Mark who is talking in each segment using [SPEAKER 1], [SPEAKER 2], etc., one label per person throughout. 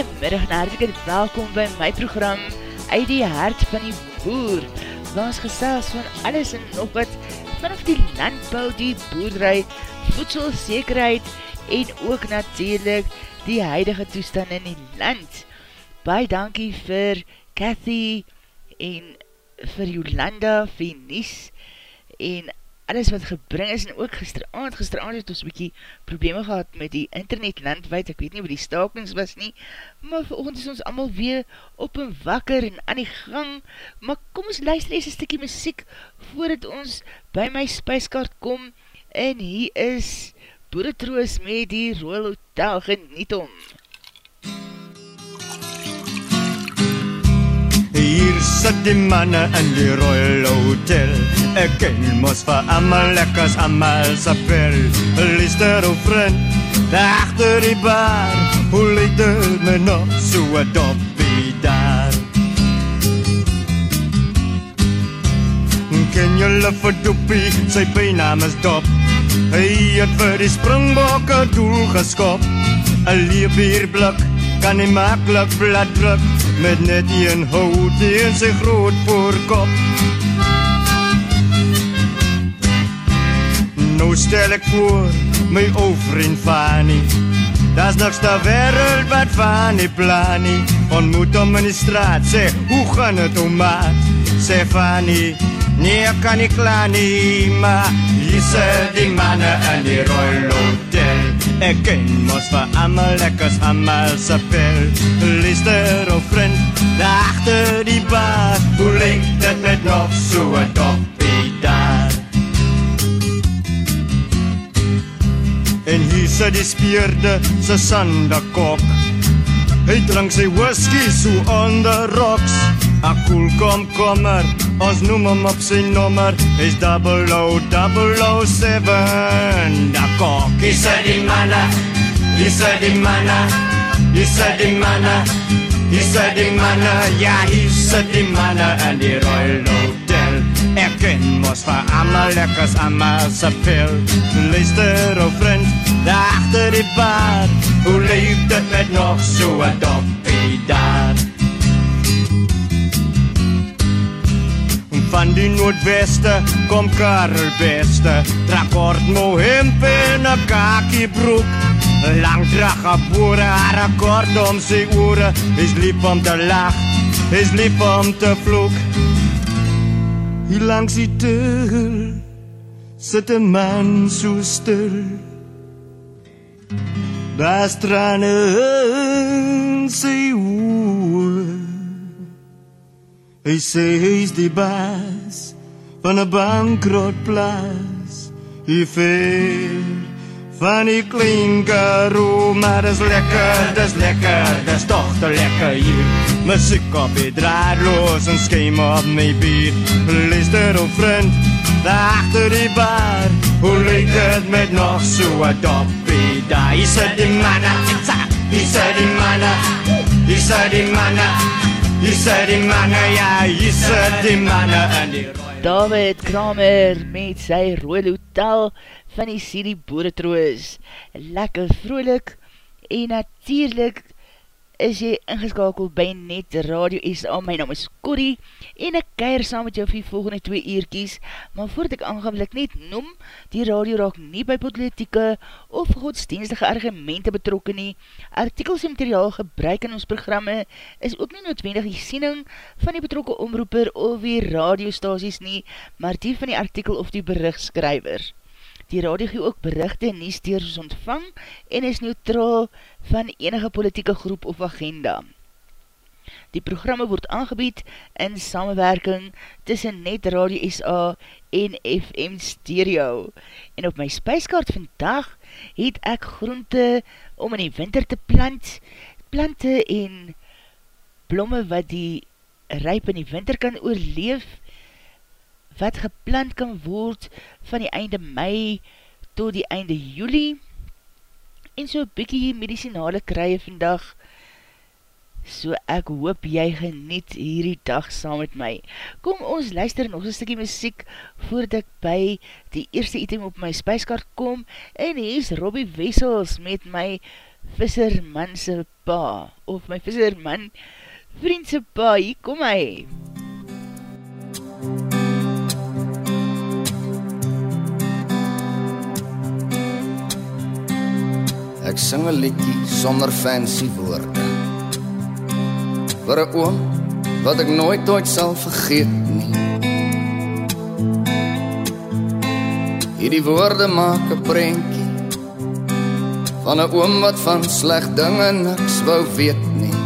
[SPEAKER 1] Goeiemiddag en hartelijk welkom by my program uit die hart van die boer, waar ons gesels van alles en nog wat vanaf die landbouw, die boerderij, voedselzekerheid en ook natuurlijk die huidige toestand in die land. Baie dankie vir Cathy en vir Jolanda, vir Nies, en alles wat gebring is, en ook gisteravond, gisteravond het ons bykie probleme gehad met die internet landwijd, ek weet nie wat die stakings was nie, maar vir oogend is ons allemaal weer op en wakker en aan die gang, maar kom ons luister eens een stikkie muziek, voordat ons by my spijskaart kom, en hier is Boeretroos met die Royal Hotel, geniet om.
[SPEAKER 2] Hier sit die manne in die Royal Hotel. Ek ken mos vir amal lekkers amal sa pel Lister of vriend, daar achter die bar Hoe leid dit me nog so a doppie daar? Ken julle vir doppie, sy bijnaam is dop. Hy het vir die springbokke doel geskop Een leebierblik kan nie makkelijk blad druk met net een hout in sy groot voorkop. Nou stel ek voor my ou vriend Fanny. Daar's niks ter wêreld wat Fanny plan nie. Ontmoet hom in die straat, sê, "Hoe gaan dit, ou maat?" Sê Fanny, "Nee, ek kan nie klaar nie, maar hier sit die manne in die Royal Hotel." Ek ken mos vir almal lekkers almal se pel. Lister of vriend, daar agter die bar, hoe lyk dit met nog so 'n toppie daar? En hier sit die spierde se sandekop. Hy drink sy whisky so on the rocks. A cool kom kommer, ons noem hom op sy nommer. Hy's 0007. Da kok,
[SPEAKER 3] Dis die manne, dis die manne,
[SPEAKER 2] dis die manne,
[SPEAKER 3] dis die manne,
[SPEAKER 2] ja, hier's die manne in die Royal Hotel. Ek ken mos vir almal lekkers almal se pel. Luister ou vriend, agter die bar, hoe leef dit met nog so 'n doppie daar? Van die noordweste kom Karel Beste Trakort mo hemp en een kakie broek Lang drag op boere, haar akkoord om sy oore Is lief om te lach, is lief om te vloek. Hier langs die deur Sit een man so stil Sy oor Hy sê hy's die baas van 'n bankrotplaas. Hy ver van die klein karoo, maar dis lekker, dis lekker, dis tog te lekker hier. Musiek op die draadloos en skeem op my bier. Luister op vriend, daar agter die bar. Hoe lyk dit met nog so 'n doppie daar? Hy sê die manne, hy sê die manne, hy sê die manne. Hier sit die manne, ja, hier sit die manne in die.
[SPEAKER 1] David Kramer met sy Royal Hotel van die Siri Boeretroos. Lekker vrolik en natuurlijk is jy ingeskakeld by Net Radio SA. My naam is Corrie en ek keir saam met jou vir die volgende twee eerkies, maar voordat ek aangam wil ek net noem, die radio raak nie by politieke of godsdienstige argumente betrokken nie. Artikels en materiaal gebruik in ons programme is ook nie noodwendig die siening van die betrokke omroeper of die radiostasies nie, maar die van die artikel of die berichtskrywer. Die radio gee ook berichte en nie steers ontvang en is neutraal van enige politieke groep of agenda. Die programme word aangebied in samenwerking tussen Net Radio SA en FM Stereo. En op my spijskaart vandag het ek groente om in die winter te plant, plante en blomme wat die ryp in die winter kan oorleef, wat geplant kan word van die einde mei tot die einde juli, en so bykie medicinale krye vandag, so ek hoop jy geniet hierdie dag saam met my. Kom ons luister nog een stukkie muziek voordat ek by die eerste item op my spijskaart kom en hier is Robbie Wessels met my vissermanse pa of my visserman vriendse pa, hier kom hy.
[SPEAKER 4] Ek sing 'n liedjie sonder fancy woorde vir 'n oom wat ek nooit ooit sal vergeet nie. Hierdie woorde maak 'n prentjie van 'n oom wat van sleg dinge niks wou weet nie.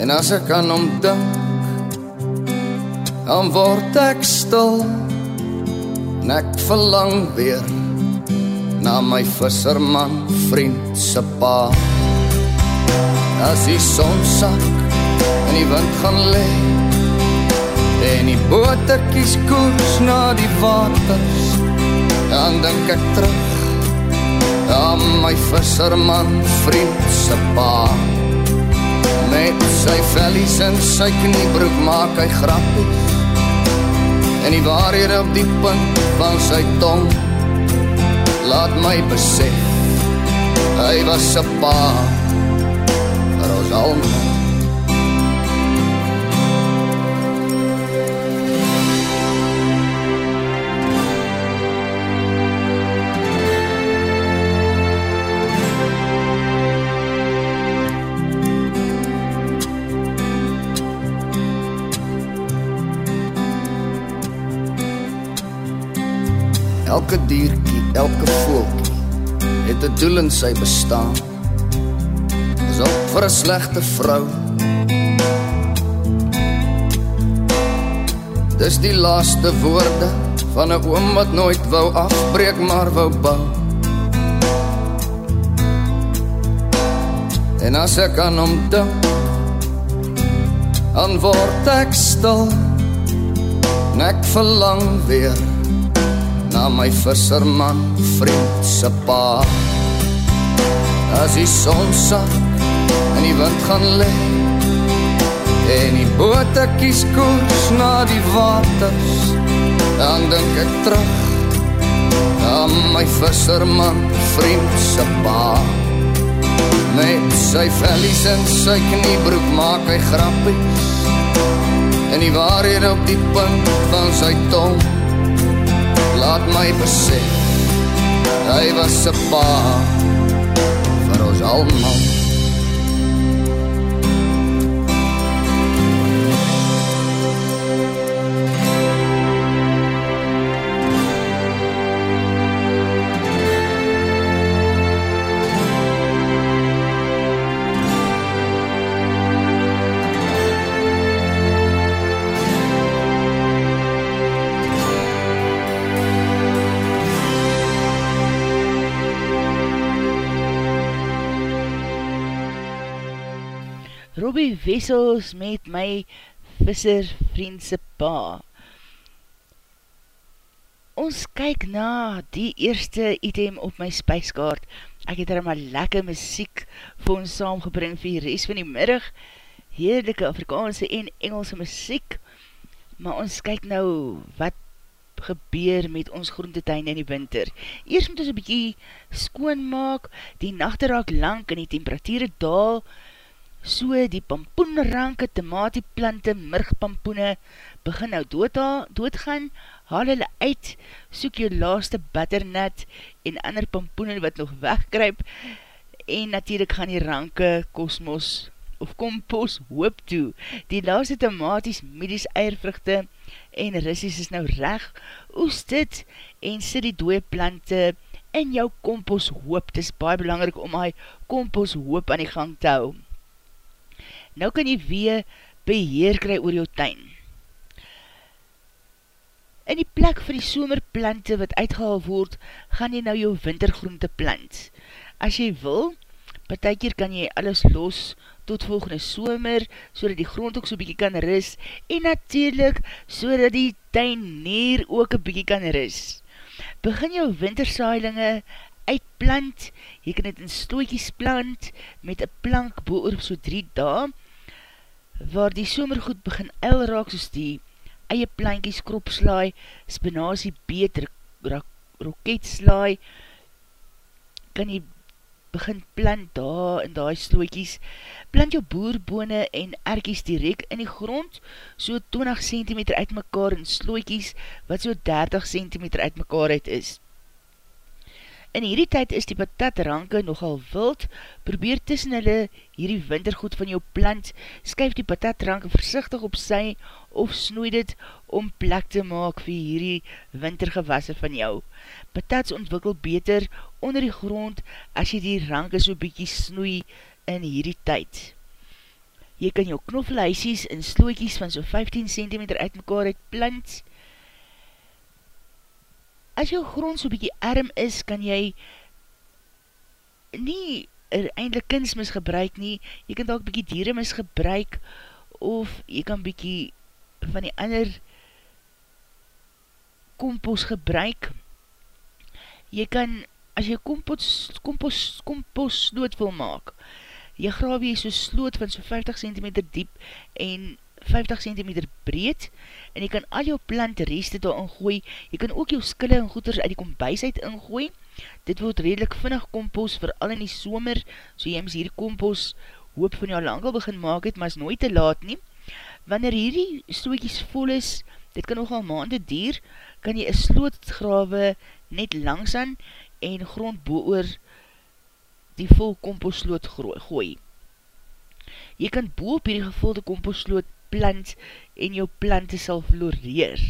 [SPEAKER 4] En as ek aan hom dink, dan word ek stil. Nek verlang weer na my visserman vriend se pa. As die son sak en die wind gaan lê en die bote kies koers na die waters dan dink ek terug aan my visserman vriend se pa met sy vellies en sy kniebroek maak hy grappies en die waarhede op die punt van sy tong laat my besef hy was 'n pa alma. Elke diertjie, elke voeltjie het 'n doel in sy bestaan op vir 'n slegte vrou. Dis die laaste woorde van 'n oom wat nooit wou afbreek maar wou bou. En as ek aan hom dink, dan word ek stil. Nek verlang weer na my visserman vriend se pa. As die son sak in die wind gaan lê en die bote kies koers na die waters dan dink ek terug aan my visserman vriend se pa met sy vellies en sy kniebroek maak hy grappies en die waarheid op die punt van sy tong laat my besef hy was 'n pa. Vir ons almal
[SPEAKER 1] Robbie Wessels met my visser vriendse pa. Ons kyk na die eerste item op my spijskaart. Ek het er maar lekker muziek vir ons saamgebring vir die rest van die middag. Heerlijke Afrikaanse en Engelse muziek. Maar ons kyk nou wat gebeur met ons groentetuin in die winter. Eerst moet ons een bykie skoon maak, die nachte raak lang en die temperatuur daal, so die pampoenranke, tomatieplante, murgpampoene, begin nou dood, doodgaan, haal hulle uit, soek jou laaste butternut en ander pampoene wat nog wegkryp, en natuurlijk gaan die ranke kosmos of kompos hoop toe. Die laaste tomaties, medies, eiervruchte en rissies is nou reg, oes dit en sit die dooie plante in jou kompos hoop. Het is baie belangrik om hy kompos hoop aan die gang te hou nou kan jy weer beheer kry oor jou tuin. In die plek vir die somerplante wat uitgehaal word, gaan jy nou jou wintergroente plant. As jy wil, Partijkeer kan jy alles los tot volgende somer, so die grond ook so bykie kan ris, en natuurlijk, so die tuinier ook een bykie kan ris. Begin jou wintersaailinge uitplant, jy kan het in stootjies plant, met een plank boor op so drie dae, waar die somergoed begin el raak, soos die eie plankies kropslaai, spinazie beet, roketslaai, kan jy begin plant daar in die slooikies, plant jou boerbone en erkies direct in die grond, so 20 cm uit mekaar in slooikies, wat so 30 cm uit mekaar uit is. In hierdie tyd is die patatranke nogal wild, probeer tussen hulle hierdie wintergoed van jou plant, skuif die patatranke versichtig op sy of snoei dit om plek te maak vir hierdie wintergewasse van jou. Patats ontwikkel beter onder die grond as jy die ranke so bykie snoei in hierdie tyd. Jy kan jou knoffelhuisies in slooikies van so 15 cm uit mekaar uit plant, as jou grond so bykie arm is, kan jy nie er eindelijk kunstmis gebruik nie, jy kan ook bykie dieremis gebruik, of jy kan bykie van die ander kompos gebruik. Jy kan, as jy kompos, kompos, kompos sloot wil maak, jy graaf jy so sloot van so 50 cm diep en 50 cm breed, en jy kan al jou plant reste daar ingooi, jy kan ook jou skille en goeders uit die kombuis uit ingooi, dit word redelijk vinnig kompos, vooral in die somer, so jy mis hierdie kompos hoop van jou lang al begin maak het, maar is nooit te laat nie, wanneer hierdie stootjies vol is, dit kan nogal maande dier, kan jy een slootgrawe net langsan en grond boor die vol komposloot gooi. Jy kan boop op hierdie gevulde komposloot plant en jou plante sal floreer.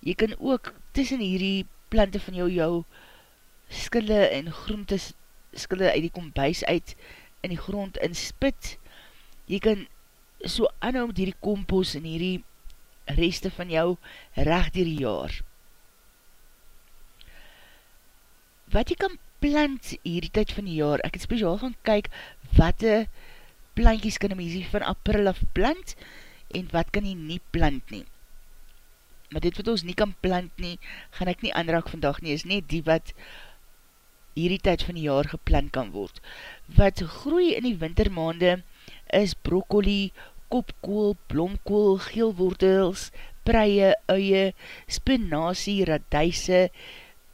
[SPEAKER 1] Jy kan ook tussen hierdie plante van jou jou skille en groente skille uit die kombuis uit in die grond inspit. Jy kan so anhou met hierdie kompos en hierdie reste van jou recht dier jaar. Wat jy kan plant hierdie tyd van die jaar, ek het speciaal gaan kyk wat die plantjies kan jy van april af plant, en wat kan jy nie plant nie. Maar dit wat ons nie kan plant nie, gaan ek nie aanraak vandag nie, is net die wat hierdie tyd van die jaar geplant kan word. Wat groei in die wintermaande is broccoli, kopkool, blomkool, geelwortels, preie, uie, spinazie, radijse,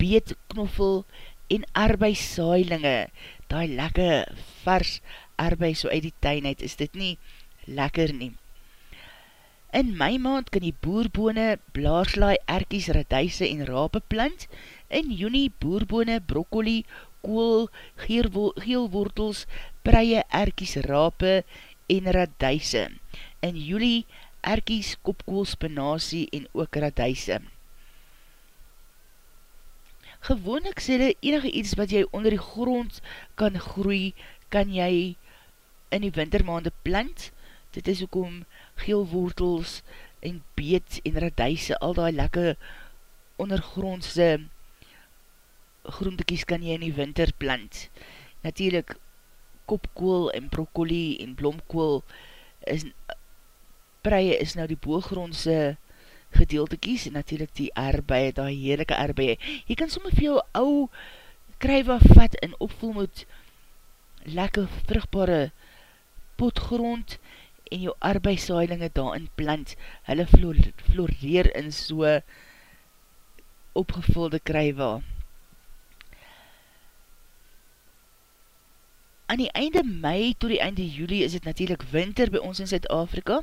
[SPEAKER 1] beetknoffel en arbeidssaailinge. Daai lekker vers arbeid so uit die tuin uit, is dit nie lekker nie. In my maand kan die boerbone, blaarslaai, erkies, radijse en rape plant. In juni boerbone, broccoli, kool, geelwortels, preie, erkies, rape en radijse. In juli erkies, kopkool, spinazie en ook radijse. Gewoonlik sê hulle enige iets wat jy onder die grond kan groei, kan jy in die wintermaande plant, dit is ook om geelwortels en beet en radijse, al die lekker ondergrondse groentekies kan jy in die winter plant. Natuurlijk, kopkool en broccoli en blomkool is, preie is nou die boogrondse gedeeltekies en natuurlijk die arbeid, die heerlijke arbeid. Jy kan vir jou ou krywa vat en opvoel met lekker vruchtbare potgrond en jou arbeidsailinge daarin plant, hulle floreer in so opgevulde krywa. Aan die einde mei tot die einde juli is het natuurlijk winter by ons in Zuid-Afrika.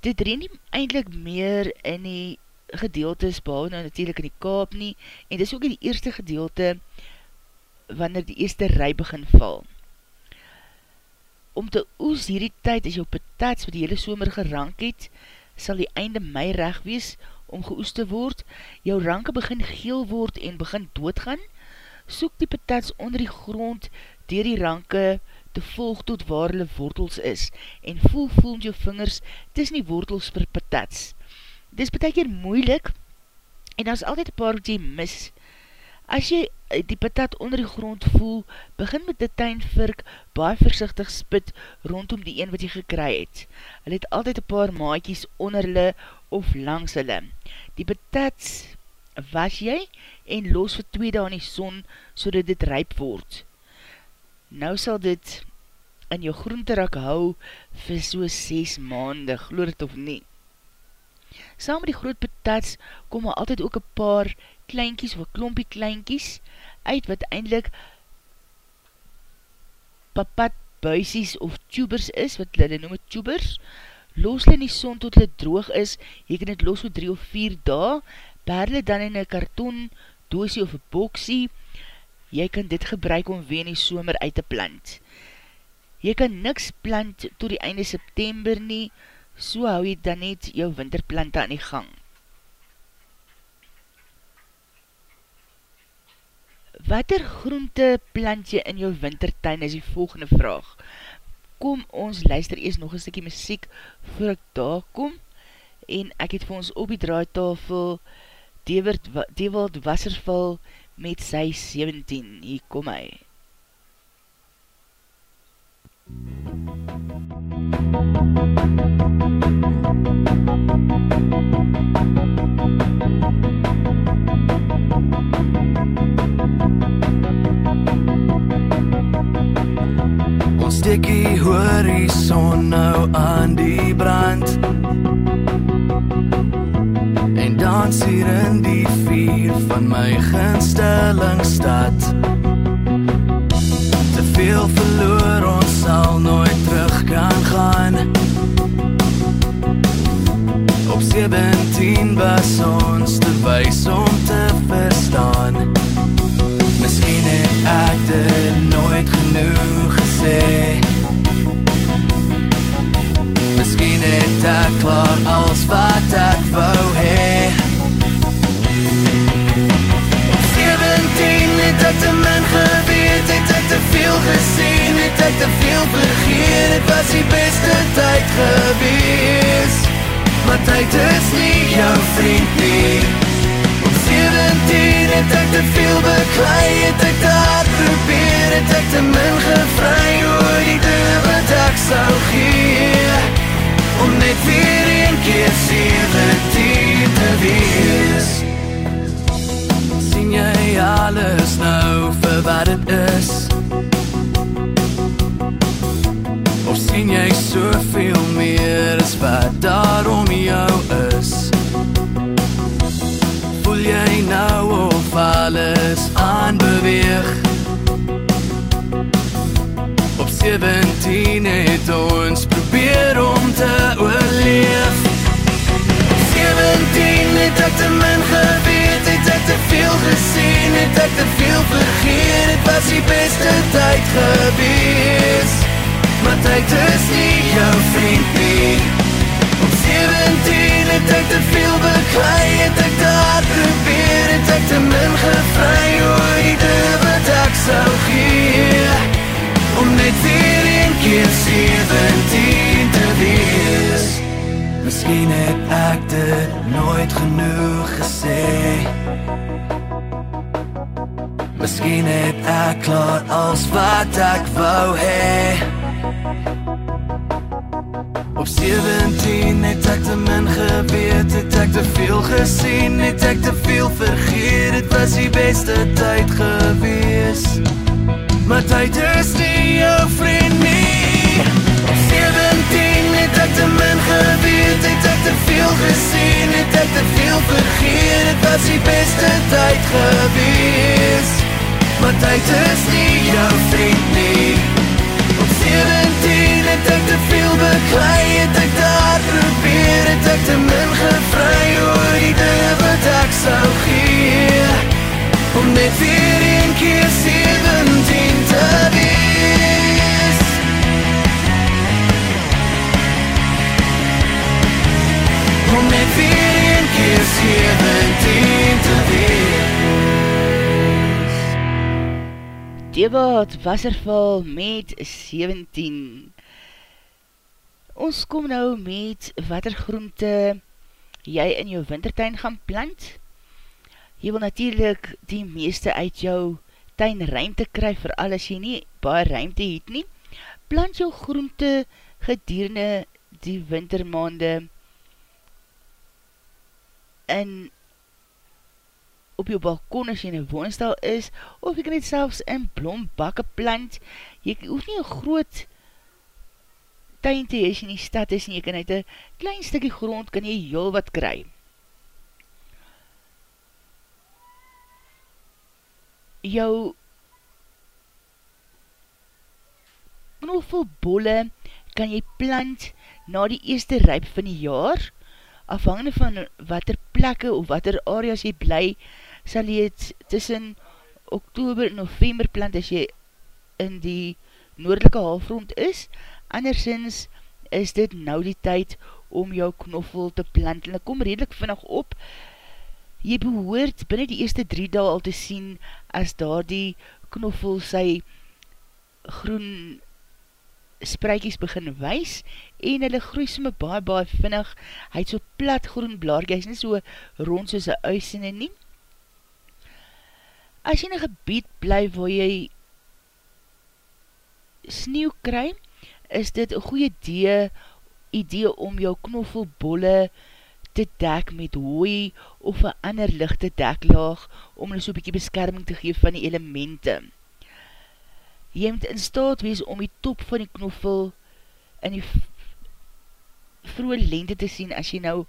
[SPEAKER 1] Dit reen nie eindelijk meer in die gedeeltes, behalwe nou natuurlijk in die kaap nie, en dit is ook in die eerste gedeelte wanneer die eerste rij begin val om te oes hierdie tyd as jou patats wat die hele somer gerank het, sal die einde mei reg wees om geoes te word, jou ranke begin geel word en begin doodgaan, soek die patats onder die grond dier die ranke te volg tot waar hulle wortels is en voel voel jou vingers tussen die wortels vir patats. Dit is betek hier moeilik en daar is altyd een paar wat jy mis. As jy die patat onder die grond voel, begin met die tuinvirk baie versichtig spit rondom die een wat jy gekry het. Hy het altyd een paar maatjies onder hulle of langs hulle. Die patats was jy en los vir twee dae in die son so dat dit ryp word. Nou sal dit in jou groenterak hou vir so 6 maande, geloof het of nie. Saam met die groot patats kom er altyd ook een paar kleinkies of klompie kleinkies uit wat eindelijk papat buisies of tubers is, wat hulle noem het tubers. Loos hulle in die son tot hulle droog is, jy kan het los voor 3 of 4 dae, behaar hulle dan in een karton, doosie of boksie, jy kan dit gebruik om weer in die somer uit te plant. Jy kan niks plant tot die einde September nie, so hou jy dan net jou winterplante aan die gang. Watter groente plant jy in jou wintertuin is die volgende vraag. Kom ons luister eers nog een stukkie muziek voor ek daar kom en ek het vir ons op die draaitafel Dewald Wasserval met sy 17. Hier kom hy.
[SPEAKER 5] Ons steek die horizon nou aan die brand. En dans hier in die vier van my gunstellingstad Te veel verloor ons sal nooit terug kan gaan. Op 17 was ons te wijs om te verstaan. Misschien het ek dit nooit genoeg gesê Ek klaar als wat ek wou hee Op 17 het ek te min geweet Het ek te veel gesien Het ek te veel vergeet Het was die beste tyd gewees Maar tyd is nie jou vriend nie. 17 het ek te veel beklei Het ek te hard probeer Het ek te min gevry Oor die dinge wat ek sou gee Om net weer een keer 17 te wees. Sien jy alles nou vir wat het is? Of sien jy soveel meer as wat daarom jou is? Voel jy nou of alles aanbeweeg 17 het ons probeer om te oorleef. Op 17 het ek te min geweet Het ek te veel gesien Het ek te veel vergeet Het was die beste tyd gewees. Maar tyd is nie jou vriend nie. Op 17 het ek te veel beklei Het ek te hard probeer Het ek te min gevry Oor die wat ek sou gee Om net weer een keer 17 te wees. Misschien het ek dit nooit genoeg gesê. Misschien het ek klaar als wat ek wou hee Op 17 het ek te min geweet Het ek te veel gesien Het ek te veel vergeet. Het was die beste tyd gewees Maar tyd is nie jou vriend nie. Op 17 het ek te min geweet. Het ek te veel gesien. Het ek te veel vergeet. Het was die beste tyd gewees. Maar tyd is nie jou vriend nie. Op 17 het ek te veel beklei. Het ek te hard probeer. Het ek te min gevry Oor die dinge wat ek sou gee. Om net weer een keer 17
[SPEAKER 1] Debaat Wasserval met 17 Ons kom nou met wat er groente jy in jou wintertuin gaan plant. Jy wil natuurlijk die meeste uit jou tuin ruimte kry vir alles jy nie baie ruimte het nie. Plant jou groente gedierende die wintermaande in op jou balkon as jy in een woonstel is, of jy kan het selfs in blombakke plant. Jy hoef nie een groot tuin te hees in die stad is, en jy kan uit een klein stikkie grond, kan jy heel wat kry. Jou knoffelbolle kan jy plant na die eerste ryp van die jaar, afhangende van wat er plekke of wat er areas jy bly, sal jy het tussen oktober en november plant as jy in die noordelike halfrond is, andersins is dit nou die tyd om jou knoffel te plant, en ek kom redelijk vinnig op, jy behoort binnen die eerste drie daal al te sien, as daar die knoffel sy groen spruikies begin wys, en hulle groei somme baie baie vinnig, hy het so plat groen blaarkie, hy is nie so rond soos een uisene nie. As jy in een gebied bly waar jy sneeuw kry, is dit een goeie idee, idee om jou knoffelbolle te dek met hooi of een ander lichte deklaag om hulle so bykie beskerming te geef van die elemente jy moet in staat wees om die top van die knoffel in die vroege lente te sien as jy nou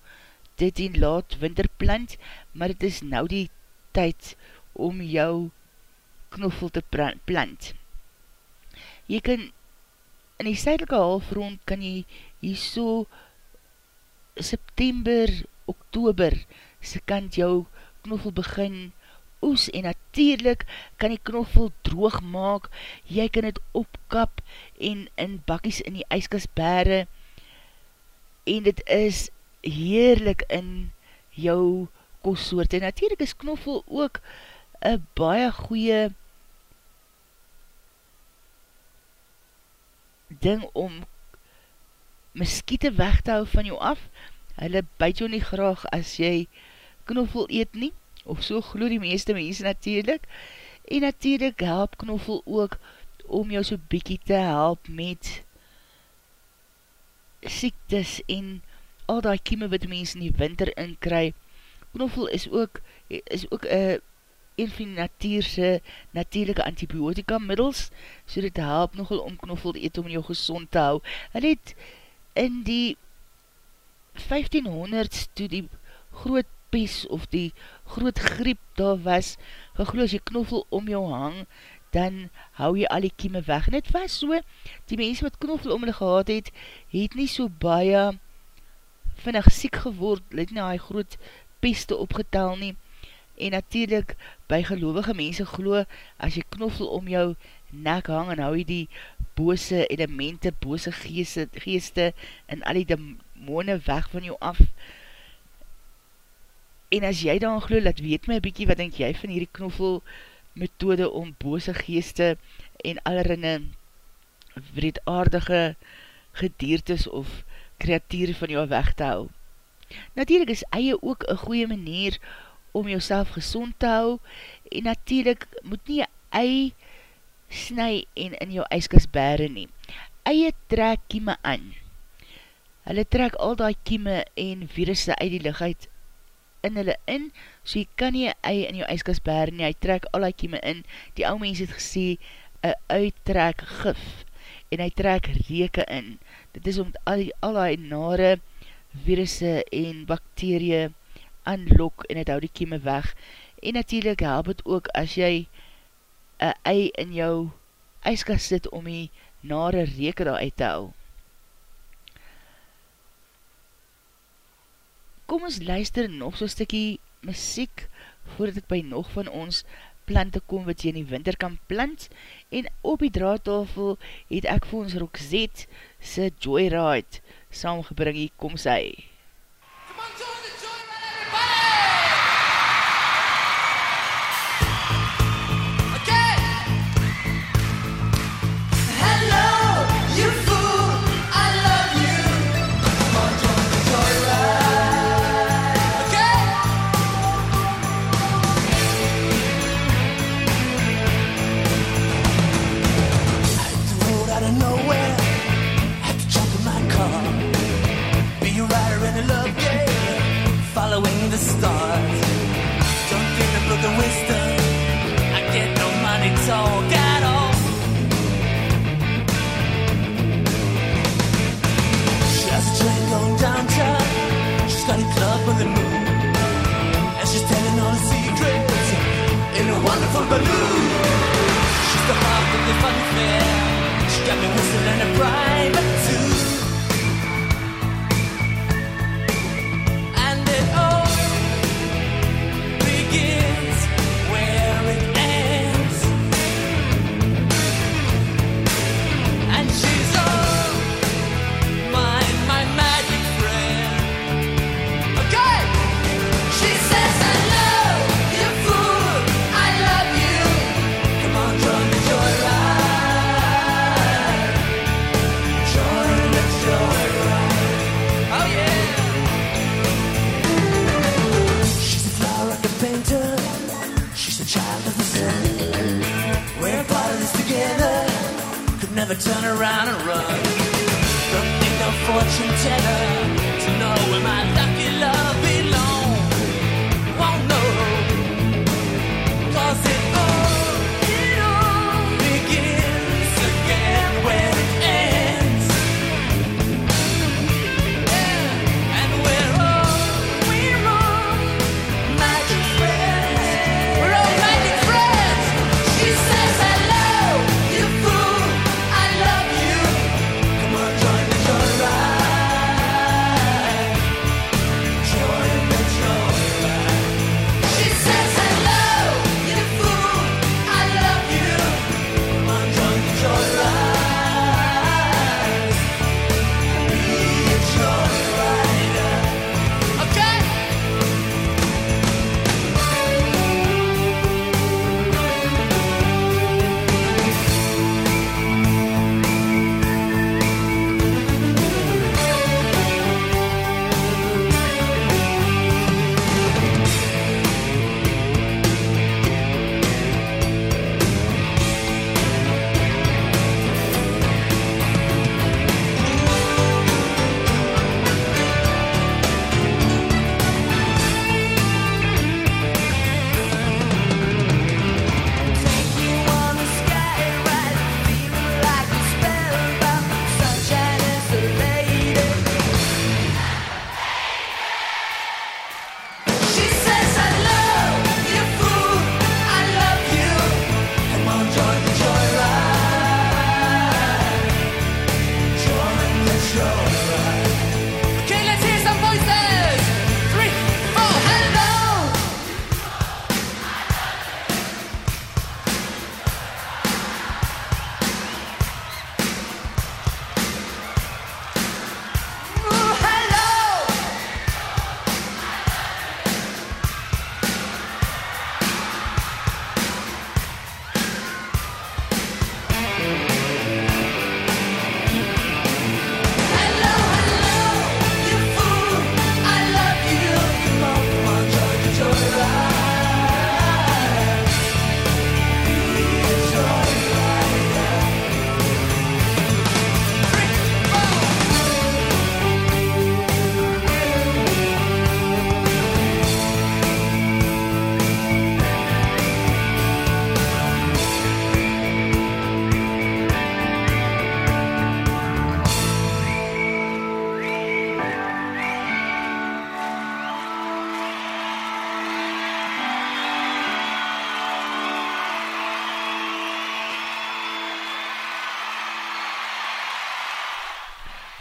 [SPEAKER 1] dit in laat winter plant, maar het is nou die tyd om jou knoffel te plant. Jy kan in die sydelike halfrond kan jy hier so September, Oktober se kant jou knoffel begin oes en natuurlijk kan die knoffel droog maak, jy kan het opkap en in bakkies in die ijskas bere en dit is heerlik in jou kostsoort. En natuurlijk is knoffel ook een baie goeie ding om miskiete weg te hou van jou af. Hulle byt jou nie graag as jy knoffel eet nie of so glo die meeste mense natuurlijk, en natuurlijk help knoffel ook om jou so bykie te help met siektes en al die kieme wat mense in die winter inkry. Knoffel is ook, is ook een een van die natuurse, natuurlijke antibiotika middels, so dit help nogal om knoffel te eet om jou gezond te hou. Hy het in die 1500s toe die groot pes of die groot griep daar was, gegloe as jy knoffel om jou hang, dan hou jy al die kieme weg. En het was so, die mense wat knoffel om hulle gehad het, het nie so baie vinnig siek geword, let nie hy groot peste opgetel nie. En natuurlijk, by gelovige mense glo, as jy knoffel om jou nek hang, en hou jy die bose elemente, bose geeste, geeste en al die demone weg van jou af, En as jy dan glo, laat weet my bykie, wat denk jy van hierdie knoffel methode om bose geeste en allerinne wreedaardige gediertes of kreatuur van jou weg te hou. Natuurlijk is eie ook een goeie manier om jouself gezond te hou en natuurlijk moet nie ei snu en in jou ijskas bere nie. Eie trek kieme aan. Hulle trek al die kieme en virusse uit die licht in hulle in, so jy kan nie ei in jou ijskas bere nie, hy trek al die kieme in, die ou mens het gesê, een uittrek gif, en hy trek reke in, dit is om al die, al die nare virusse en bakterie aanlok, en het hou die kieme weg, en natuurlijk help het ook, as jy een ei in jou ijskas sit, om die nare reke daar uit te hou. kom ons luister nog so'n stikkie muziek voordat ek by nog van ons plante kom wat jy in die winter kan plant. En op die draadtafel het ek vir ons Roxette se Joyride saamgebring. Hier, kom sy. Come on, balloon. She's the heart of the funny.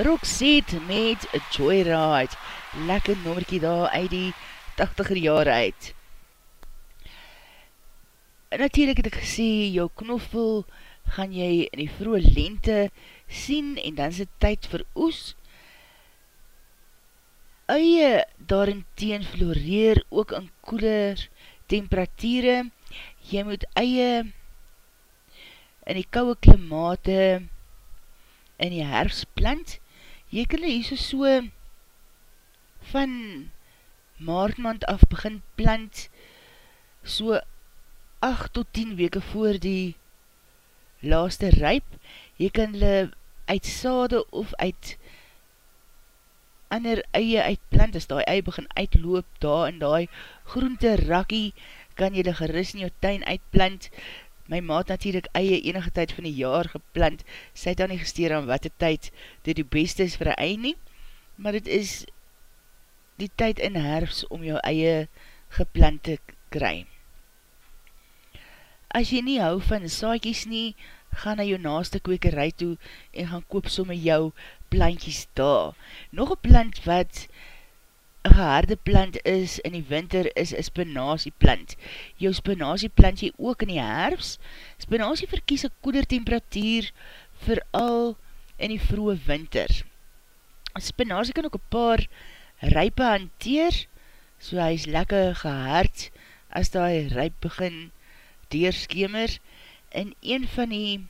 [SPEAKER 1] Roxette met Joyride, lekker nommerkie daar uit die 80er jaar uit. Natuurlijk het ek gesê, jou knoffel gaan jy in die vroege lente sien en dan is het tyd vir oes. Uie daarenteen floreer ook in koeler temperatuurde. Jy moet eie in die kouwe klimate in die herfst plant jy kan hier so so van maartmand af begin plant so 8 tot 10 weke voor die laaste ryp. Jy kan hulle uit sade of uit ander eie uitplant, as die eie begin uitloop, daar en die groente rakkie, kan jy hulle geris in jou tuin uitplant, my maat natuurlijk eie enige tyd van die jaar geplant, sy het dan nie gesteer aan wat die tyd dit die beste is vir een ei nie, maar dit is die tyd in herfst om jou eie geplant te kry. As jy nie hou van saaikies nie, ga na jou naaste kwekerij toe en gaan koop somme jou plantjies daar. Nog een plant wat een gehaarde plant is in die winter is een spinazieplant. Jou spinazieplant jy ook in die herfst. Spinazie verkies een koeder temperatuur vooral in die vroege winter. Spinazie kan ook een paar rype hanteer, so hy is lekker gehaard as die ryp begin deerskemer. En een van die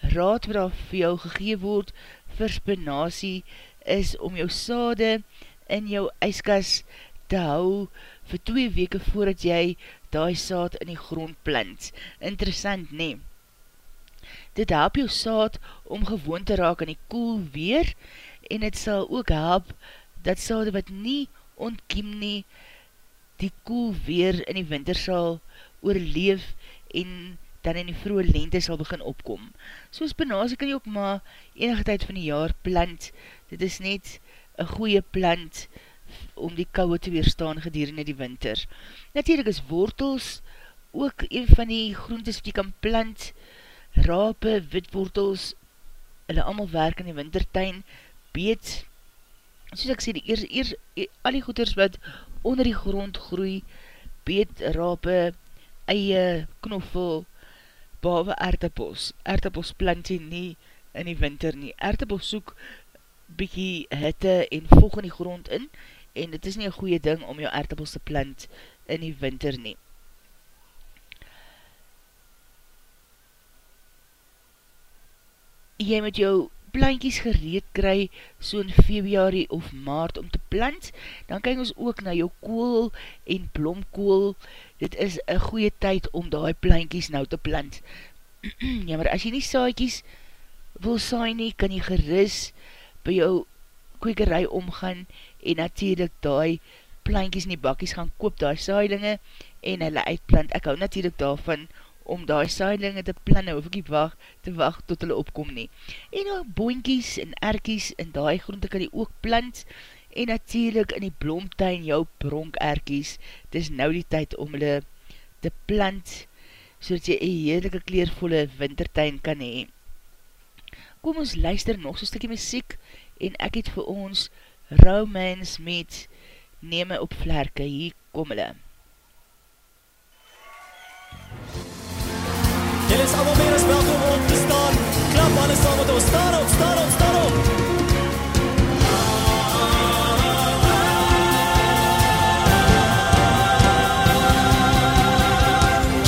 [SPEAKER 1] raad wat al vir jou gegee word vir spinazie is om jou sade in jou ijskas te hou vir twee weke voordat jy die saad in die grond plant. Interessant, nee. Dit help jou saad om gewoon te raak in die koel weer en het sal ook help dat sade wat nie ontkiem nie die koel weer in die winter sal oorleef en dan in die vroege lente sal begin opkom. Soos benasie kan jy ook maar enige tyd van die jaar plant. Dit is net een goeie plant om die kouwe te weerstaan gedurende die winter. Natuurlijk is wortels ook een van die groentes wat jy kan plant. Rape, witwortels, hulle allemaal werk in die wintertuin, beet, soos ek sê, die eers, eers, al die goeders wat onder die grond groei, beet, rape, eie, knoffel, bawe ertepos. Ertepos plant jy nie in die winter nie. Ertepos soek bykie hitte en volg in die grond in en dit is nie een goeie ding om jou ertepos te plant in die winter nie. Jy moet jou plantjies gereed kry so in februari of maart om te plant, dan kyk ons ook na jou kool en blomkool. Dit is een goeie tyd om die plantjies nou te plant. ja, maar as jy nie saaikies wil saai nie, kan jy geris by jou kwekerij omgaan en natuurlijk die plantjies in die bakkies gaan koop die saailinge en hulle uitplant. Ek hou natuurlijk daarvan om die saailinge te planne, hoef ek wacht, te wacht tot hulle opkom nie. En ook boinkies en erkies en die groente kan jy ook plant, en natuurlijk in die blomtuin jou bronkerkies, het is nou die tyd om hulle te plant, so dat jy een heerlijke kleervolle wintertuin kan hee. Kom ons luister nog so'n stikkie muziek, en ek het vir ons Romance met Neme op Vlerke, hier kom hulle.
[SPEAKER 5] Julle is allemaal meer as welkom om te staan. Klap alles saam met ons. Staan op, staan op, staan op.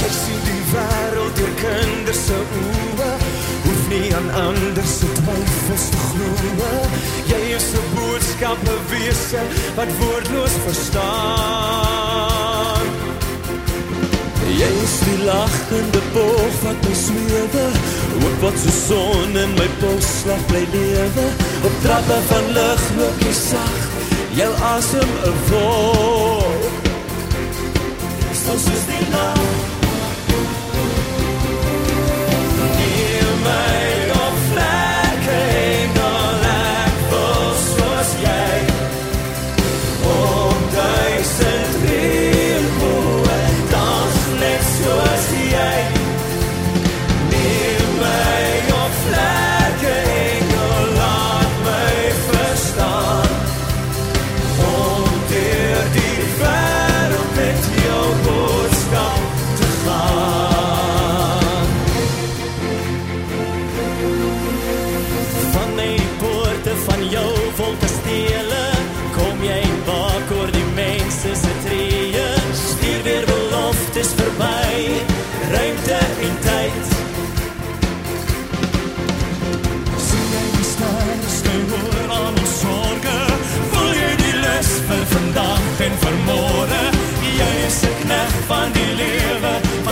[SPEAKER 6] Jy sien die wereld door kinders se oë. Hoef nie aan ander se twyfels te glo. Jy is 'n boodskap bewese wat woordloos verstaan. Jy is die lachende boog wat my zwewe Ook wat so son in my polslag bly lewe. Op trappe van licht loop jy sacht Jou asem een wolk Stil soos die nacht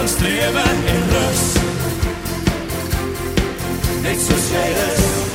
[SPEAKER 6] strewe en rus Net soos jy is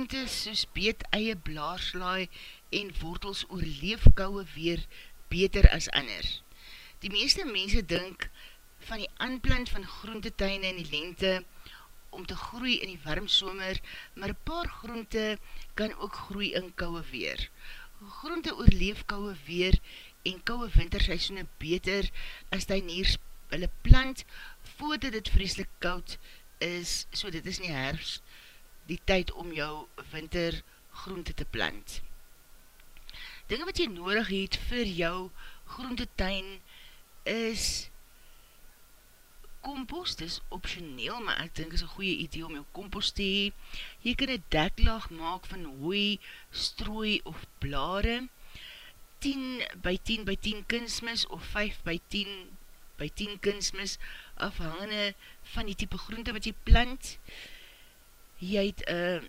[SPEAKER 1] groente soos beet, eie, blaarslaai en wortels oorleef kouwe weer beter as ander. Die meeste mense dink van die aanplant van groentetuine in die lente, om te groei in die warm somer, maar paar groente kan ook groei in kouwe weer. Groente oorleef kouwe weer en kouwe winterseisoene beter as die neers hulle plant voordat dit vreselik koud is, so dit is nie herfst, die tyd om jou winter groente te plant. Dinge wat jy nodig het vir jou groentetuin is kompost is optioneel, maar ek dink is een goeie idee om jou kompost te hee. Jy kan een deklaag maak van hooi, strooi of blare, 10 by 10 by 10 kunstmis of 5 by 10 by 10 kunstmis, afhangende van die type groente wat jy plant. Jy het een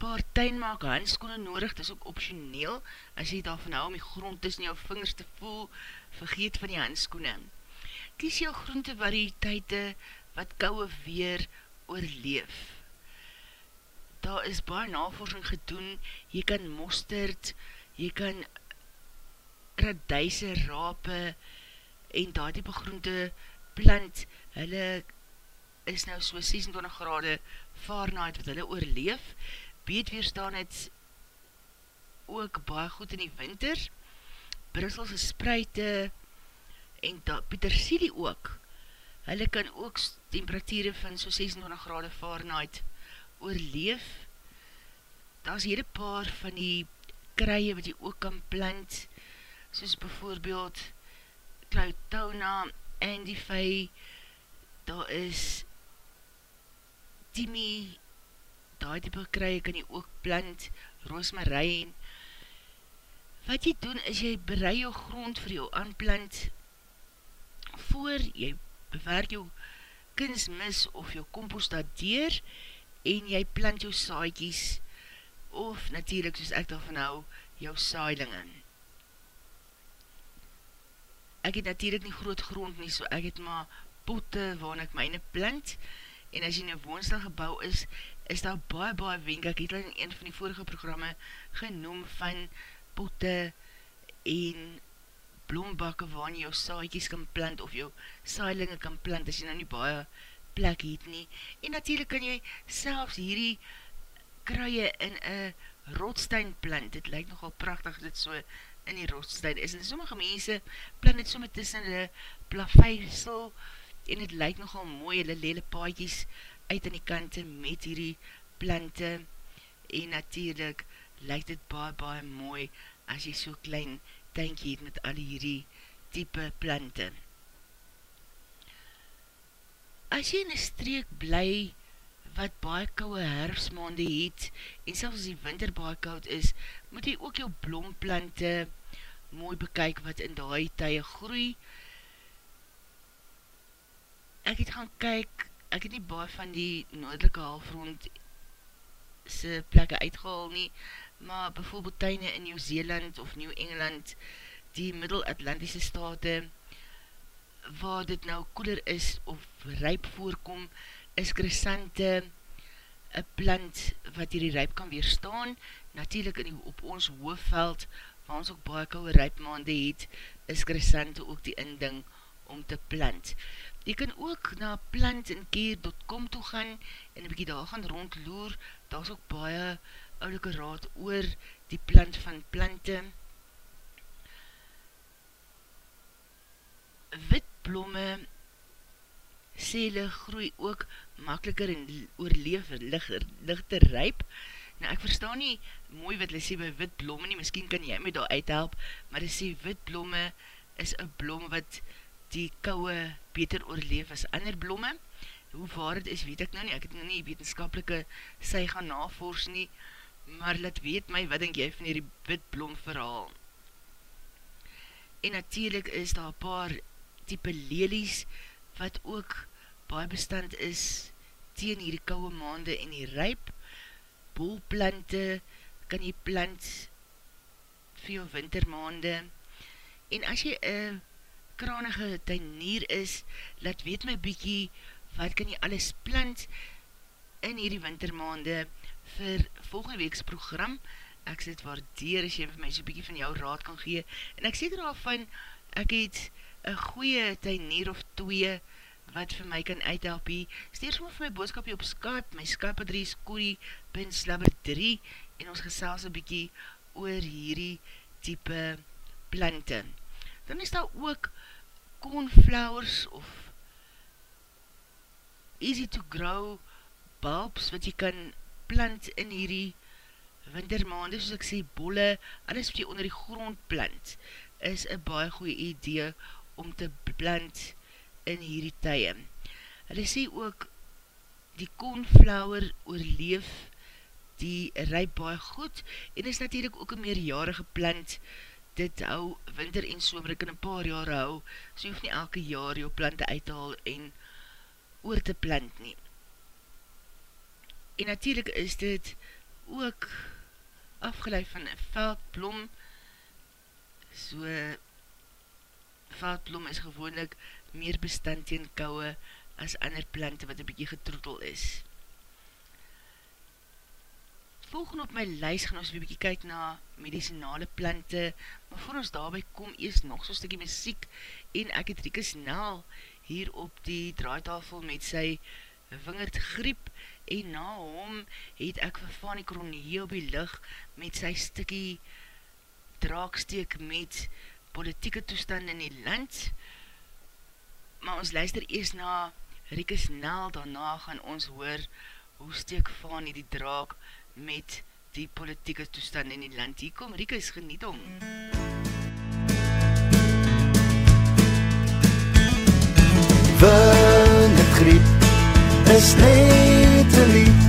[SPEAKER 1] paar tuinmaak handskoene nodig, dit is ook optioneel, as jy daarvan hou om die grond tussen jou vingers te voel, vergeet van die handskoene kies jou groente varieteite wat kouwe weer oorleef. Daar is baie navorsing gedoen, jy kan mosterd, jy kan raduise, rape en daar die groente plant, hulle is nou so 26 grade Fahrenheit wat hulle oorleef, beetweerstaan het ook baie goed in die winter, Brusselse spreite, en petersilie ook, hulle kan ook temperatuur van so 26 grade Fahrenheit oorleef. Daar is hier een paar van die krye wat jy ook kan plant, soos bijvoorbeeld Cloudtona, Andify, daar is Timmy, daar type krye kan jy ook plant, Roosmarijn. Wat jy doen is jy berei jou grond vir jou aanplant, voor, jy bewerk jou kunstmis of jou kompost dadeer en jy plant jou saaikies of natuurlijk soos ek daarvan hou, jou saailinge. Ek het natuurlijk nie groot grond nie, so ek het maar potte waarin ek myne plant en as jy in een woonstel gebouw is, is daar baie baie wenk, ek het al in een van die vorige programme genoem van potte en blombakke waar jy jou saaikies kan plant of jou saailinge kan plant as jy nou nie baie plek het nie. En natuurlijk kan jy selfs hierdie kruie in een rotstein plant. Dit lyk nogal prachtig dit so in die rotstein is. En sommige mense plant dit so met tussen die plaveisel en het lyk nogal mooi, hulle lele paadjies uit aan die kante met hierdie plante en natuurlijk lyk dit baie baie mooi as jy so klein tuinkie het met al hierdie type plante. As jy in een streek bly wat baie kouwe herfsmaande het en selfs as die winter baie koud is, moet jy ook jou blomplante mooi bekyk wat in die tye groei. Ek het gaan kyk, ek het nie baie van die noordelike halfrond se plekke uitgehaal nie, maar bijvoorbeeld tuine in Nieuw-Zeeland of Nieuw-Engeland, die Middel-Atlantische state, waar dit nou koeler is of ryp voorkom, is crescente, een plant wat hier die ryp kan weerstaan. Natuurlijk in die, op ons hoofveld, waar ons ook baie kouwe rypmaande het, is crescente ook die inding om te plant. Jy kan ook na plantinkeer.com toe gaan en een bykie daar gaan rondloer, daar is ook baie oulike raad oor die plant van plante. Witblomme hulle groei ook makkeliker en oorleef lichter ryp. Nou ek verstaan nie mooi wat hulle sê by witblomme nie, miskien kan jy my daar uithelp, maar hulle sê witblomme is een blom wat die kouwe beter oorleef as ander blomme. Hoe waar het is, weet ek nou nie, ek het nou nie wetenskapelike sy gaan navors nie, maar laat weet my, wat denk jy van hierdie witblom verhaal? En natuurlijk is daar paar type lelies, wat ook baie bestand is teen hierdie kouwe maande en die ryp. Bolplante kan jy plant vir jou wintermaande. En as jy een kranige tuinier is, laat weet my bykie wat kan jy alles plant in hierdie wintermaande vir volgende weekse program. Ek sê het waardeer as jy vir my so bykie van jou raad kan gee. En ek sê er al van, ek het een goeie tuinier of twee wat vir my kan uithelp hier. Steer soms vir my boodskapje op Skype. My Skype adres corrie.slabber3 en ons gesels een bykie oor hierdie type plante. Dan is daar ook cornflowers of easy to grow bulbs wat jy kan plant in hierdie wintermaande, soos ek sê, bolle, alles wat jy onder die grond plant, is een baie goeie idee om te plant in hierdie tye. Hulle sê ook, die cornflower oorleef die ryp baie goed, en is natuurlijk ook een meerjarige plant, dit hou winter en somer, ek in een paar jaar hou, so jy hoef nie elke jaar jou plante uit te haal en oor te plant nie. En natuurlijk is dit ook afgeleid van een veldblom, so veldblom is gewoonlik meer bestand teen kouwe as ander plante wat een bykie getroetel is. Volgende op my lys gaan ons weer bykie kyk na medicinale plante, maar voor ons daarby kom eers nog so'n stikkie muziek en ek het Rieke Snel hier op die draaitafel met sy wingerd griep en na hom het ek vir Fanny Kronie op die licht met sy stikkie draaksteek met politieke toestand in die land. Maar ons luister eers na Rieke Snel, daarna gaan ons hoor hoe steek van die draak met die politieke toestand in die land. Hier kom Rieke, is geniet om.
[SPEAKER 7] Win het griep is net te lief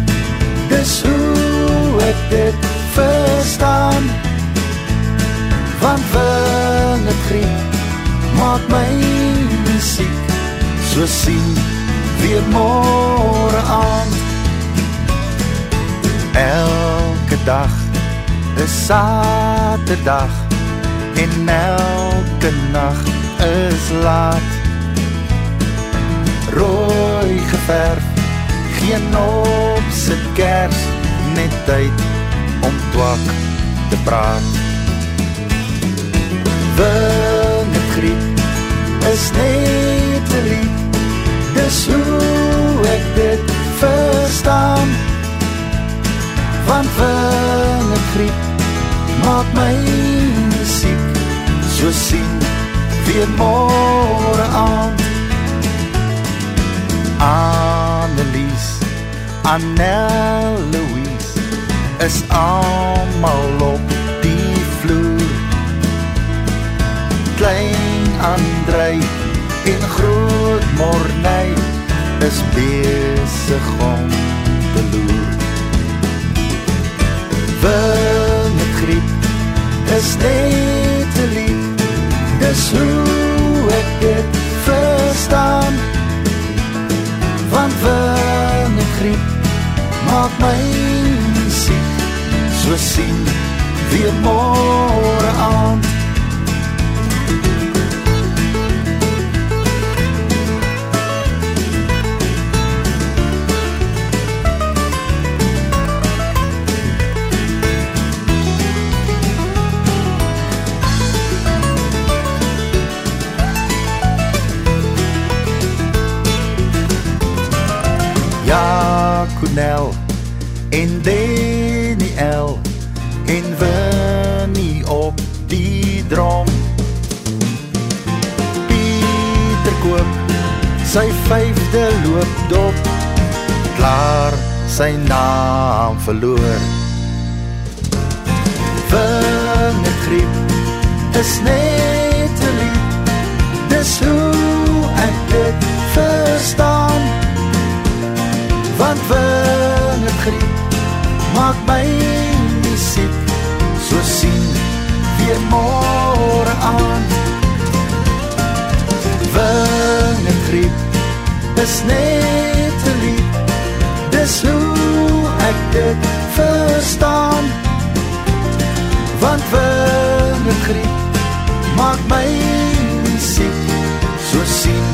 [SPEAKER 7] Dis hoe ek dit verstaan Van win het griep maak my muziek so sien weer morgen aan Elke dag. Is saterdag en elke nacht is laat. Rooi geverf, geen opsit kers, net tyd om twak te praat. Wing het griep is net te lief dis hoe ek dit verstaan Want van het griep maak my muziek So sien weer morgen aan Annelies, Annel Louise Is allemaal op die vloer. Klein Andrei en groot mornij is bezig om te loer. Win het griep is net te lief, dis hoe ek dit verstaan. Want win het griep maak my muziek, so sien weer morgen aan. Cornell en Daniel en Winnie op die drom. Pieter koop sy vyfde loopdop klaar sy naam verloor. Wanneer griep is net 'n lied, dis hoe ek dit verstaan. Want wanneer griep maak my nie siek, so sien weer môre aan. Wanneer griep is net 'n lied, dis hoe ek dit verstaan. Want wanneer griep maak my nie siek, so sien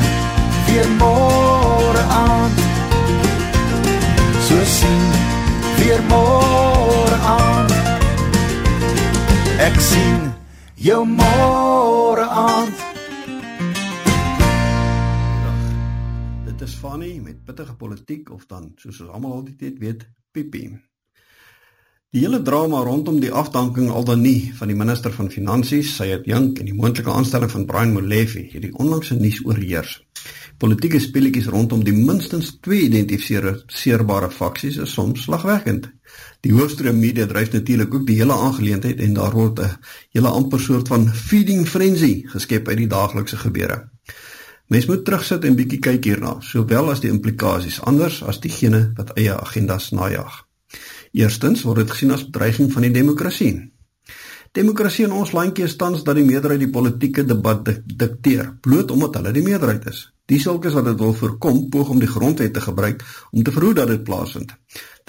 [SPEAKER 7] weer môre aan. Sien weer môre aan. Ek sien jou môre aan.
[SPEAKER 8] Dit is Fanny met pittige politiek of dan soos ons almal al die tyd weet, Pipi. Die hele drama rondom die afdanking al dan nie van die minister van finansies, Syed Jink en die moontlike aanstelling van Brian Molefe het die onlangse nuus oorheers. Politieke speletjies rondom die minstens twee identifiseerbare faksies is soms slagwekkend. Die hoofstroom media dryf natuurlik ook die hele aangeleentheid en daar word 'n hele amper soort van feeding frenzy geskep uit die daaglikse gebeure. Mens moet terugsit en bietjie kyk hierna, sowel as die implikasies anders as diegene wat eie agendas najag. Eerstens word dit gesien as bedreiging van die demokrasie. Demokrasie in ons landjie is tans dat die meerderheid die politieke debat dikteer, bloot omdat hulle die meerderheid is. Die sulkes wat dit wil voorkom, poog om die grondwet te gebruik om te verhoed dat dit plaasvind.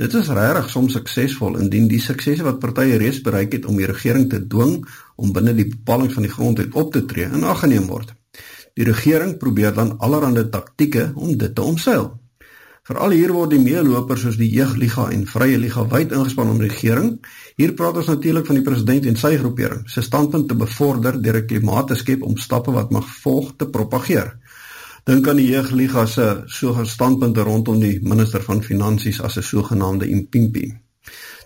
[SPEAKER 8] Dit is regtig soms suksesvol indien die suksese wat partye reeds bereik het om die regering te dwing om binne die bepalinge van die grondwet op te tree, in ag geneem word. Die regering probeer dan allerlei taktieke om dit te omseil. Veral hier word die meelopers soos die Jeugliga en Vrye Liga wyd ingespan om die regering. Hier praat ons natuurlik van die president en sy groepering se standpunt te bevorder deur 'n klimaat te skep om stappe wat mag volg te propageer. Dink aan die Jeugliga se sogenaamde standpunte rondom die minister van finansies as 'n sogenaamde impimpi.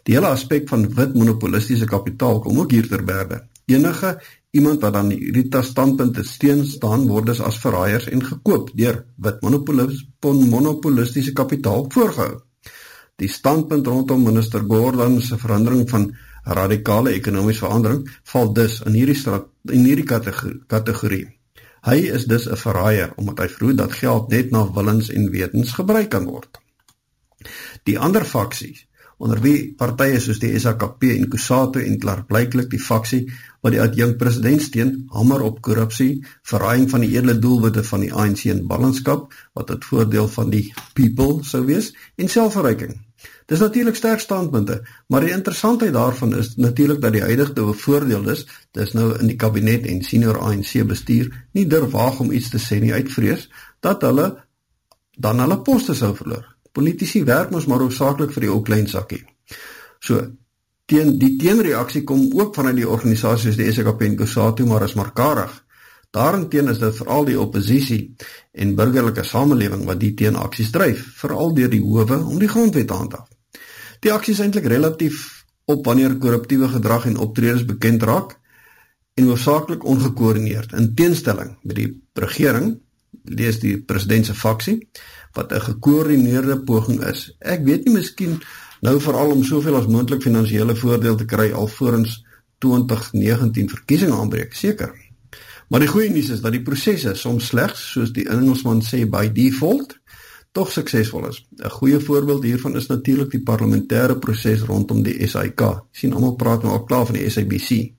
[SPEAKER 8] Die hele aspek van wit monopolistiese kapitaal kom ook hier ter berde. Enige iemand wat dan hierdie standpunte steun staan word dus as verraaiers en gekoop deur wit monopolistiese kapitaal voorgehou. Die standpunt rondom minister Gordon se verandering van radikale ekonomiese verandering val dus in hierdie straat in hierdie kategorie. Hy is dus 'n verraaier omdat hy glo dat geld net na willens en wetens gebruik kan word. Die ander faksies onder wie partye soos die SAKP en Kusatu en klaarblyklik die faksie wat die adjunk president steun, hamer op korrupsie, verraaiing van die edele doelwitte van die ANC en ballingskap wat tot voordeel van die people sou wees en selfverryking. Dis natuurlik sterk standpunte, maar die interessantheid daarvan is natuurlik dat die huidige bevoordeeldes, dis nou in die kabinet en senior ANC bestuur, nie durf waag om iets te sê nie uit vrees dat hulle dan hulle poste sou verloor. Politici werk mos maar hoofsaaklik vir die ou klein sakkie. So teen die teenreaksie kom ook vanuit die organisasies die SKP en Kusatu maar as markarig. Daarenteen is dit veral die oppositie en burgerlike samelewing wat die teenaksies dryf, veral deur die howe om die grondwet aan te handhaaf. Die aksie is eintlik relatief op wanneer korruptiewe gedrag en optredes bekend raak en hoofsaaklik ongekoördineerd in teenstelling met die regering lees die president se faksie wat 'n gekoördineerde poging is. Ek weet nie miskien nou veral om soveel as moontlik finansiële voordeel te kry alvorens 2019 verkiesing aanbreek, seker. Maar die goeie nuus is dat die prosesse soms slegs soos die Engelsman sê by default tog suksesvol is. 'n Goeie voorbeeld hiervan is natuurlik die parlementêre proses rondom die SAIK. sien almal praat nou al klaar van die SABC.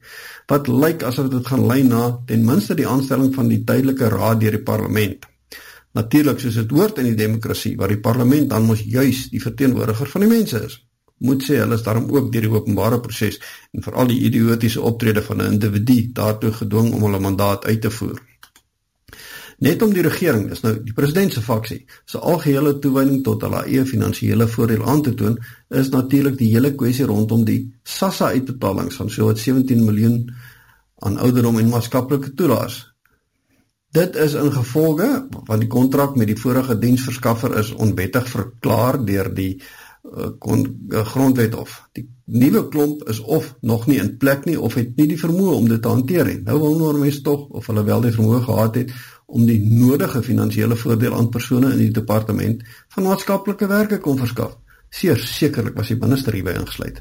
[SPEAKER 8] Wat lyk asof dit gaan lei na ten minste die aanstelling van die tydelike raad deur die parlement. Natuurlik soos dit hoort in die demokrasie waar die parlement dan mos juis die verteenwoordiger van die mense is. Moet sê hulle is daarom ook deur die openbare proses en veral die idiotiese optrede van 'n individu daartoe gedwing om hulle mandaat uit te voer. Net om die regering, is nou die president se faksie, se algehele toewyding tot hulle eie finansiële voordeel aan te toon, is natuurlik die hele kwessie rondom die SASSA uitbetalings van so wat 17 miljoen aan ouderdom en maatskaplike toelaas Dit is in gevolge van die kontrak met die vorige diensverskaffer is onwettig verklaar deur die uh, grondwet of die nuwe klomp is of nog nie in plek nie of het nie die vermoë om dit te hanteer nie. Nou wil nou mense tog of hulle wel die vermoë gehad het om die nodige finansiële voordeel aan persone in die departement van maatskaplike werke kon verskaf. Seer sekerlik was die minister hierby ingesluit.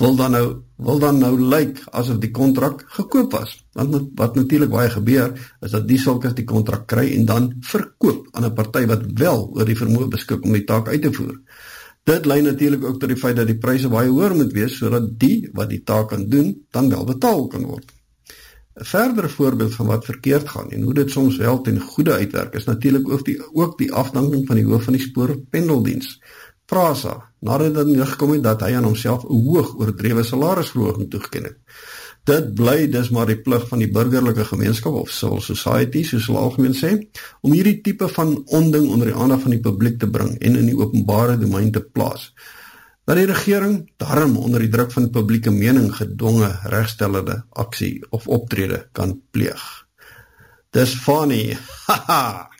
[SPEAKER 8] Wil dan nou wil dan nou lyk asof die kontrak gekoop was. Want wat natuurlik baie gebeur is dat die sulkes die kontrak kry en dan verkoop aan 'n party wat wel oor die vermoë beskik om die taak uit te voer. Dit lei natuurlik ook tot die feit dat die pryse baie hoër moet wees sodat die wat die taak kan doen dan wel betaal kan word. 'n Verdere voorbeeld van wat verkeerd gaan en hoe dit soms wel ten goeie uitwerk is natuurlik ook die ook die afdanking van die hoof van die spoorpendeldiens. Prasa, nadat dit gekom het dat hy aan homself 'n hoog oordrewe salarisverhoging toegeken het. Dit bly dus maar die plig van die burgerlike gemeenskap of civil society soos hulle algemeen sê om hierdie tipe van onding onder die aandag van die publiek te bring en in die openbare domein te plaas dat die regering darm onder die druk van publieke mening gedwonge regstellende aksie of optrede kan pleeg. Dis funny. Haha.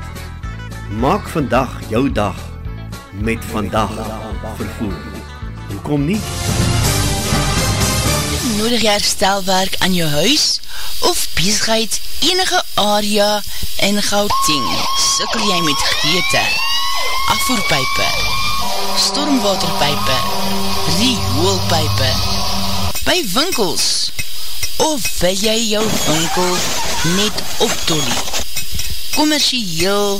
[SPEAKER 9] Maak vandag jou dag met vandag vervoer. Hoekom nie?
[SPEAKER 1] nodig jy herstelwerk aan jou huis of bezigheid enige area in Gauteng? Sikkel jy met geëte, afvoerpijpe, stormwaterpijpe, rioolpijpe, by winkels of wil jy jou winkel net optolie, commercieel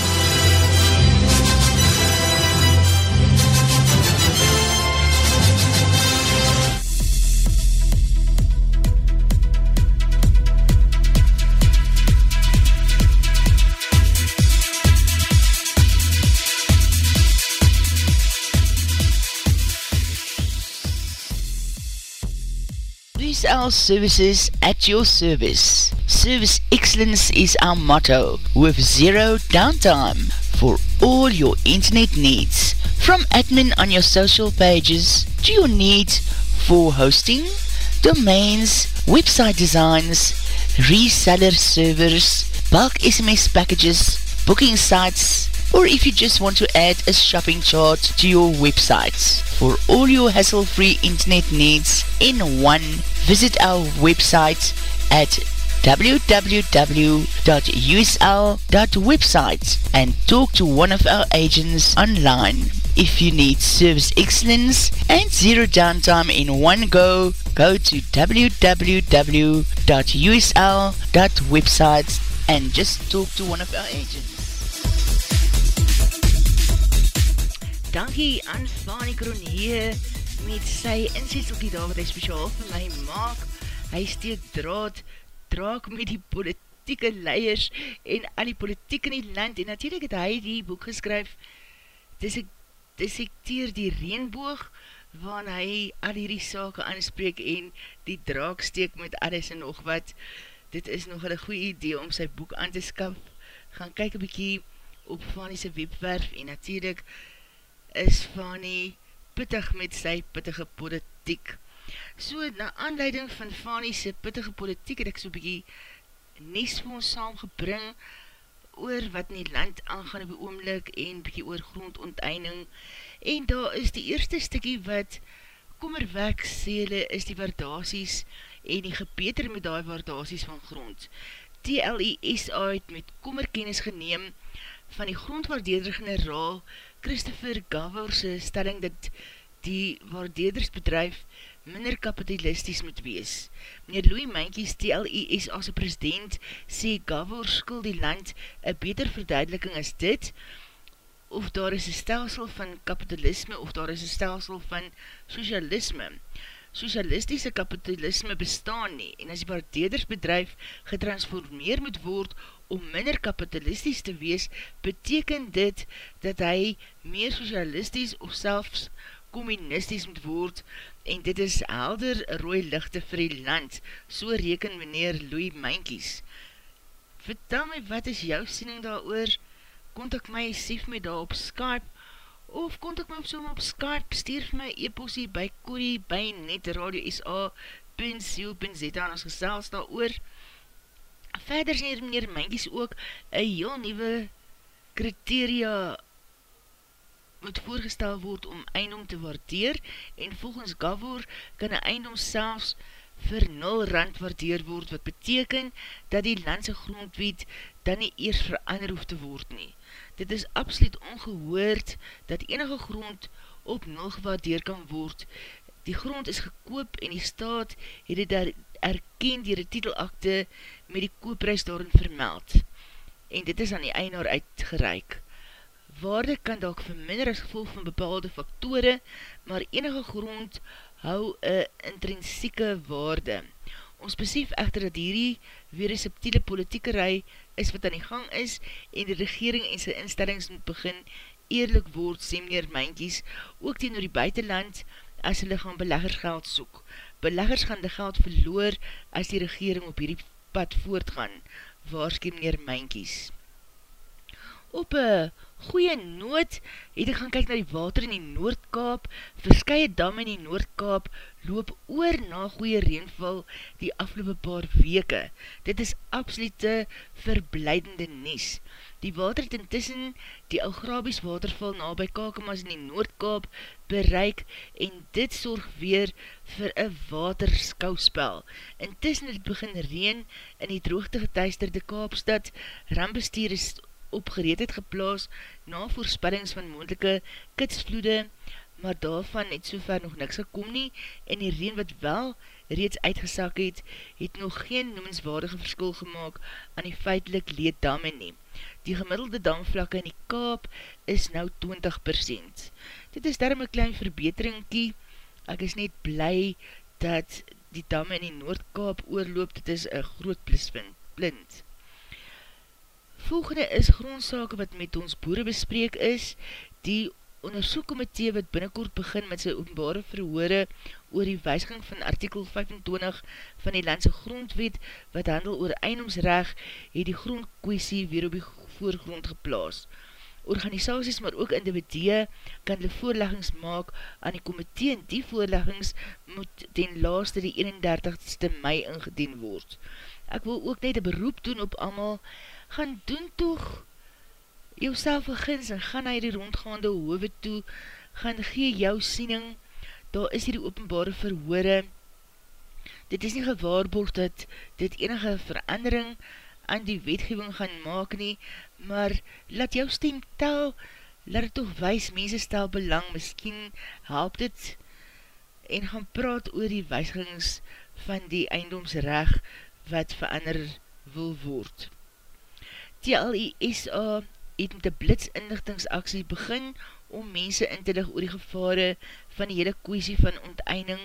[SPEAKER 1] our services at your service. Service excellence is our motto with zero downtime for all your internet needs. From admin on your social pages to your needs for hosting, domains, website designs, reseller servers, bulk SMS packages, booking sites, or if you just want to add a shopping chart to your website. For all your hassle-free internet needs in one, visit our website at www.usl.website and talk to one of our agents online. If you need service excellence and zero downtime in one go, go to www.usl.website and just talk to one of our agents.
[SPEAKER 10] dankie aan Fanny Kronee met sy insetselkie daar wat hy speciaal vir my maak. Hy steek draad, draak met die politieke leiers en al die politiek in die land. En natuurlijk het hy die boek geskryf, Dissekteer die Reenboog, waarin hy al hierdie sake aanspreek en die draak steek met alles en nog wat. Dit is nog een goeie idee om sy boek aan te skaf. Gaan kyk een bykie op Fanny sy webwerf en natuurlijk is Fanny pittig met sy pittige politiek. So, na aanleiding van Fanny sy pittige politiek, het ek so bykie nes vir ons saamgebring oor wat in die land aangaan op die oomlik en bykie oor grondontheining. En daar is die eerste stikkie wat
[SPEAKER 1] kommerwek sê hulle is die waardasies en die gebeter met die waardasies van grond. TLISA het met kommerkennis geneem van die grondwaardeerder generaal Christopher Gavorse stelling dat die waardeerdersbedrijf minder kapitalisties moet wees. Meneer Louis Mankies, TLIS as a president, sê Gavor skul die land een beter verduideliking as dit, of daar is een stelsel van kapitalisme, of daar is een stelsel van socialisme. Socialistische kapitalisme bestaan nie, en as die waardeerdersbedrijf getransformeer moet word om minder kapitalistisch te wees, beteken dit dat hy meer socialisties of selfs communisties moet word, en dit is helder rooi lichte vir die land, so reken meneer Louis Mankies. Vertel my, wat is jou siening daar oor? Kontak my, sief my daar op Skype, of kontak my op so op Skype, stuur my e-postie by Corrie, by net radio SA.co.za, en ons gesels daar oor. Verder sê meneer Mankies ook, een heel nieuwe kriteria moet voorgestel word om eindom te waardeer en volgens Gavor kan een eindom selfs vir 0 rand waardeer word, wat beteken dat die landse grondwet dan nie eers verander hoef te word nie. Dit is absoluut ongehoord dat enige grond op 0 gewaardeer kan word. Die grond is gekoop en die staat het dit erken dier die titelakte met die koopprijs daarin vermeld. En dit is aan die einaar uitgereik waarde kan dalk verminder as gevolg van bepaalde faktore, maar enige grond hou een intrinsieke waarde. Ons besief echter dat hierdie weer een subtiele politieke rij is wat aan die gang is en die regering en sy instellings moet begin eerlik woord, sê meneer Mijnkies, ook teen die buitenland as hulle gaan beleggers geld soek. Beleggers gaan die geld verloor as die regering op hierdie pad voortgaan, waarske meneer Mijnkies. Op een goeie noot het ek gaan kyk na die water in die Noordkaap. Verskye dam in die Noordkaap loop oor na goeie reenval die afgelopen paar weke. Dit is absolute verbleidende nies. Die water het intussen die Algrabies waterval na by Kakemas in die Noordkaap bereik en dit sorg weer vir een waterskouspel. Intussen het begin reen in die droogte getuisterde Kaapstad. Rambestuur is op gereedheid geplaas na voorspellings van moendelike kitsvloede, maar daarvan het sover nog niks gekom nie en die reen wat wel reeds uitgesak het, het nog geen noemenswaardige verskil gemaakt aan die feitlik leed damme nie. Die gemiddelde damvlakke in die kaap is nou 20%. Dit is daarom een klein verbeteringkie, ek is net bly dat die damme in die Noordkaap oorloop, dit is een groot blind. Volgende is grondsake wat met ons boere bespreek is, die onderzoekkomitee wat binnenkort begin met sy openbare verhoore oor die wijsging van artikel 25 van die landse grondwet wat handel oor eindomsreg, het die grondkwestie weer op die voorgrond geplaas. Organisaties, maar ook individue, kan die voorleggings maak aan die komitee en die voorleggings moet ten laaste die 31ste mei ingedien word. Ek wil ook net een beroep doen op amal gaan doen toch jou self begins en gaan na die rondgaande hove toe, gaan gee jou siening, daar is hier die openbare verhoore, dit is nie gewaarborg dat dit enige verandering aan die wetgeving gaan maak nie, maar laat jou stem tel, laat het toch wees, mense stel belang, miskien help dit, en gaan praat oor die weisgings van die eindomsreg wat verander wil word. TLISA het met die blitsinlichtingsaksie begin om mense in te lig oor die gevare van die hele kwestie van onteinding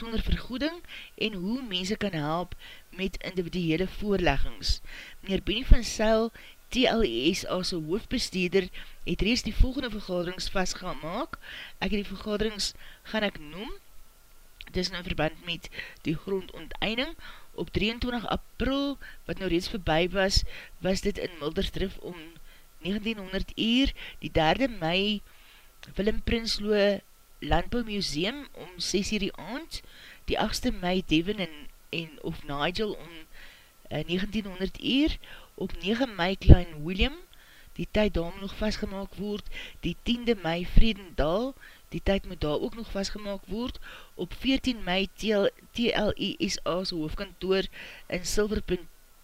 [SPEAKER 1] sonder vergoeding en hoe mense kan help met individuele voorleggings. Meneer Benny van Seil, TLIS as een hoofdbesteeder, het reeds die volgende vergaderings vastgemaak. Ek het die vergaderings gaan ek noem, dit is nou verband met die grondonteinding, Op 23 april, wat nou reeds voorbij was, was dit in Milderstrif om 1900 uur, die 3 mei, Willem Prinsloo Landbouwmuseum om 6 uur die aand, die 8ste mei Devin en, en of Nigel om uh, 1900 uur, op 9 mei Klein William, die tyd daarom nog vastgemaak word, die 10de mei Vredendal, Die tyd moet daar ook nog vastgemaak word. Op 14 mei TLISA's hoofdkantoor in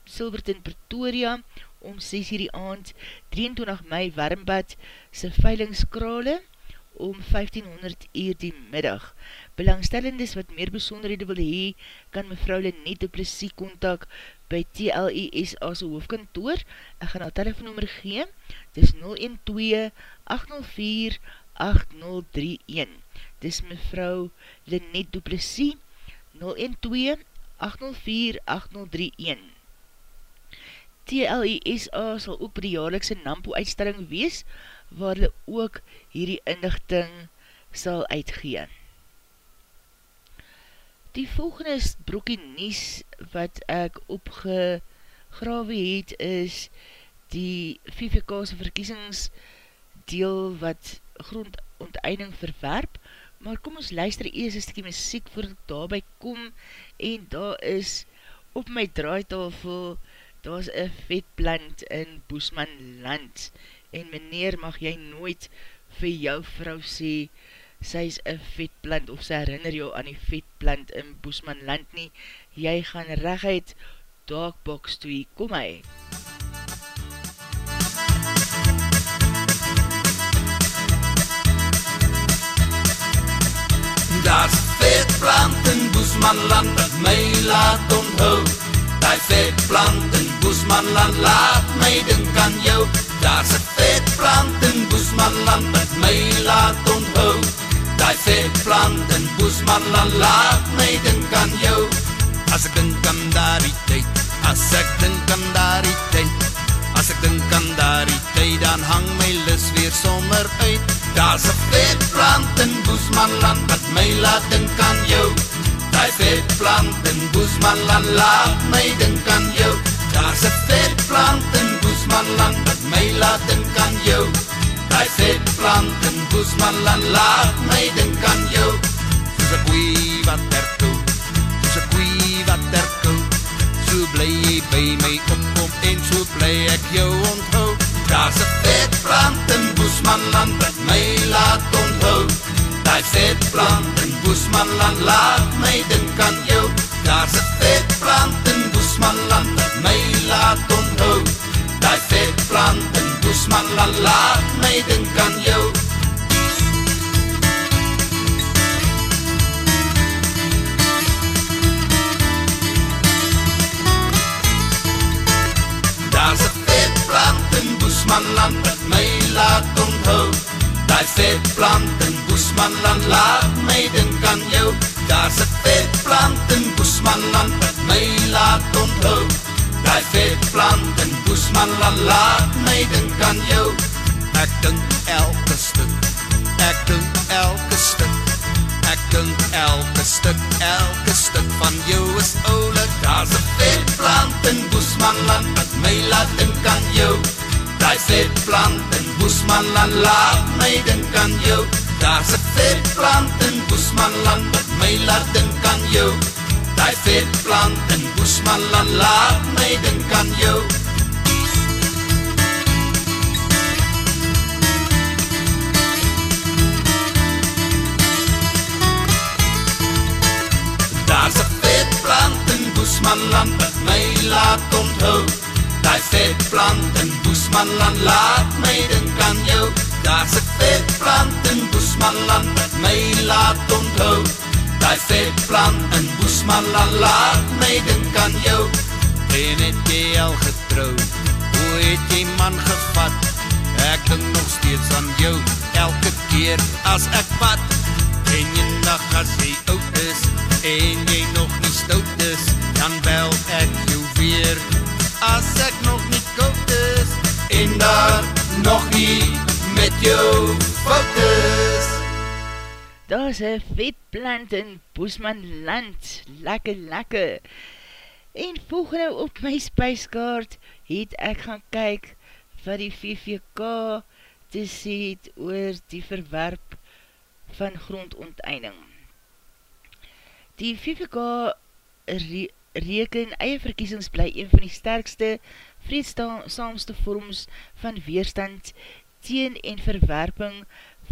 [SPEAKER 1] Silverton, Pretoria om 6 uur die aand, 23 mei Warmbad sy veilingskrale om 1500 uur die middag. Belangstellendes wat meer besonderhede wil hee, kan mevrou Lenet de Plessie kontak by TLIS as hoofdkantoor. Ek gaan al telefoonnummer gee, dis 012-804-8031. Dis mevrou Lenet de Plessie, 012-804-8031. TLISA sal ook by die jaarlikse NAMPO uitstelling wees, waar hulle ook hierdie inlichting sal uitgeen. Die volgende is broekie nies wat ek opgegrawe het is die VVK'se verkiesingsdeel wat grondonteining verwerp, maar kom ons luister eers een stukkie muziek voordat ek daarby kom en daar is op my draaitafel daar is een vetplant in Boesman land. En meneer mag jy nooit vir jou vrou sê sy is een vetplant of sy herinner jou aan die vetplant in Boesman land nie. Jy gaan reguit dogbox toe, kom hy.
[SPEAKER 11] Daar's vetplant in Boesman land wat my laat onthoud Daai vetplant in Boesmanland laat my dink aan jou. Daar's 'n vetplant in Boesmanland wat my laat onthou. Daai vetplant in Boesmanland laat my dink aan jou. As ek dink aan daardie tyd As ek dink aan daardie tyd As ek dink aan daardie tyd Dan hang my lus weer sommer uit. Daar's 'n vetplant in Boesmanland wat my laat dink aan jou Daai vetplant in Boesmanland laat my dink aan jou. Daar's 'n vetplant in Boesmanland wat my laat dink aan jou. Daai vetplant in Boesmanland laat my dink aan jou. Soos 'n koei wat terkou. Soos 'n koei wat terkou. So bly jy by my opkom en so bly ek jou onthou. Daar's 'n vetplant in Boesmanland wat my laat onthou. Daai vetplant in Boesmanland laat my dink aan jou. Daar's 'n vetplant in Boesmanland wat my laat onthou. Daai vetplant in Boesmanland laat my dink aan jou. Daar's 'n vetplant in Boesmanland wat my laat onthou. Daai vetplant in Boesmanland laat my dink aan jou. Daar's 'n vetplant in Boesmanland wat my laat onthou. Daai vetplant in Boesmanland laat my dink aan jou. Ek dink elke stuk. Ek dink elke stuk. Ek dink elke stuk, elke stuk van jou is oulik. Daar's 'n vetplant in Boesmanland wat my laat dink aan jou. Daai vetplant in Boesmanland laat my dink aan jou. Daar's 'n vetplant in Boesmanland wat my laat dink aan jou. Daai vetplant in Boesmanland laat my dink aan jou. Daar's 'n vetplant in Boesmanland wat my laat onthou. Daai vetplant in Boesmanland laat my dink aan jou. Daar's 'n vetplant in Boesmanland wat my laat onthou. Daai vetplant in Boesmanland laat my dink aan jou. En het jy al getrou? Hoe het jy man gevat? Ek dink nog steeds aan jou elke keer as ek pad. En jy dag as jy oud is en jy nog nie stout is, dan bel ek jou as ek nog nie koud is en daar nog nie met jou fout is.
[SPEAKER 1] Daar is een vetplant in Boesman land, lekker lekker. En volgende op my spijskaart het ek gaan kyk wat die VVK te sê het oor die verwerp van grondonteinding. Die VVK reken eie verkiesings bly een van die sterkste vreedsaamste vorms van weerstand teen en verwerping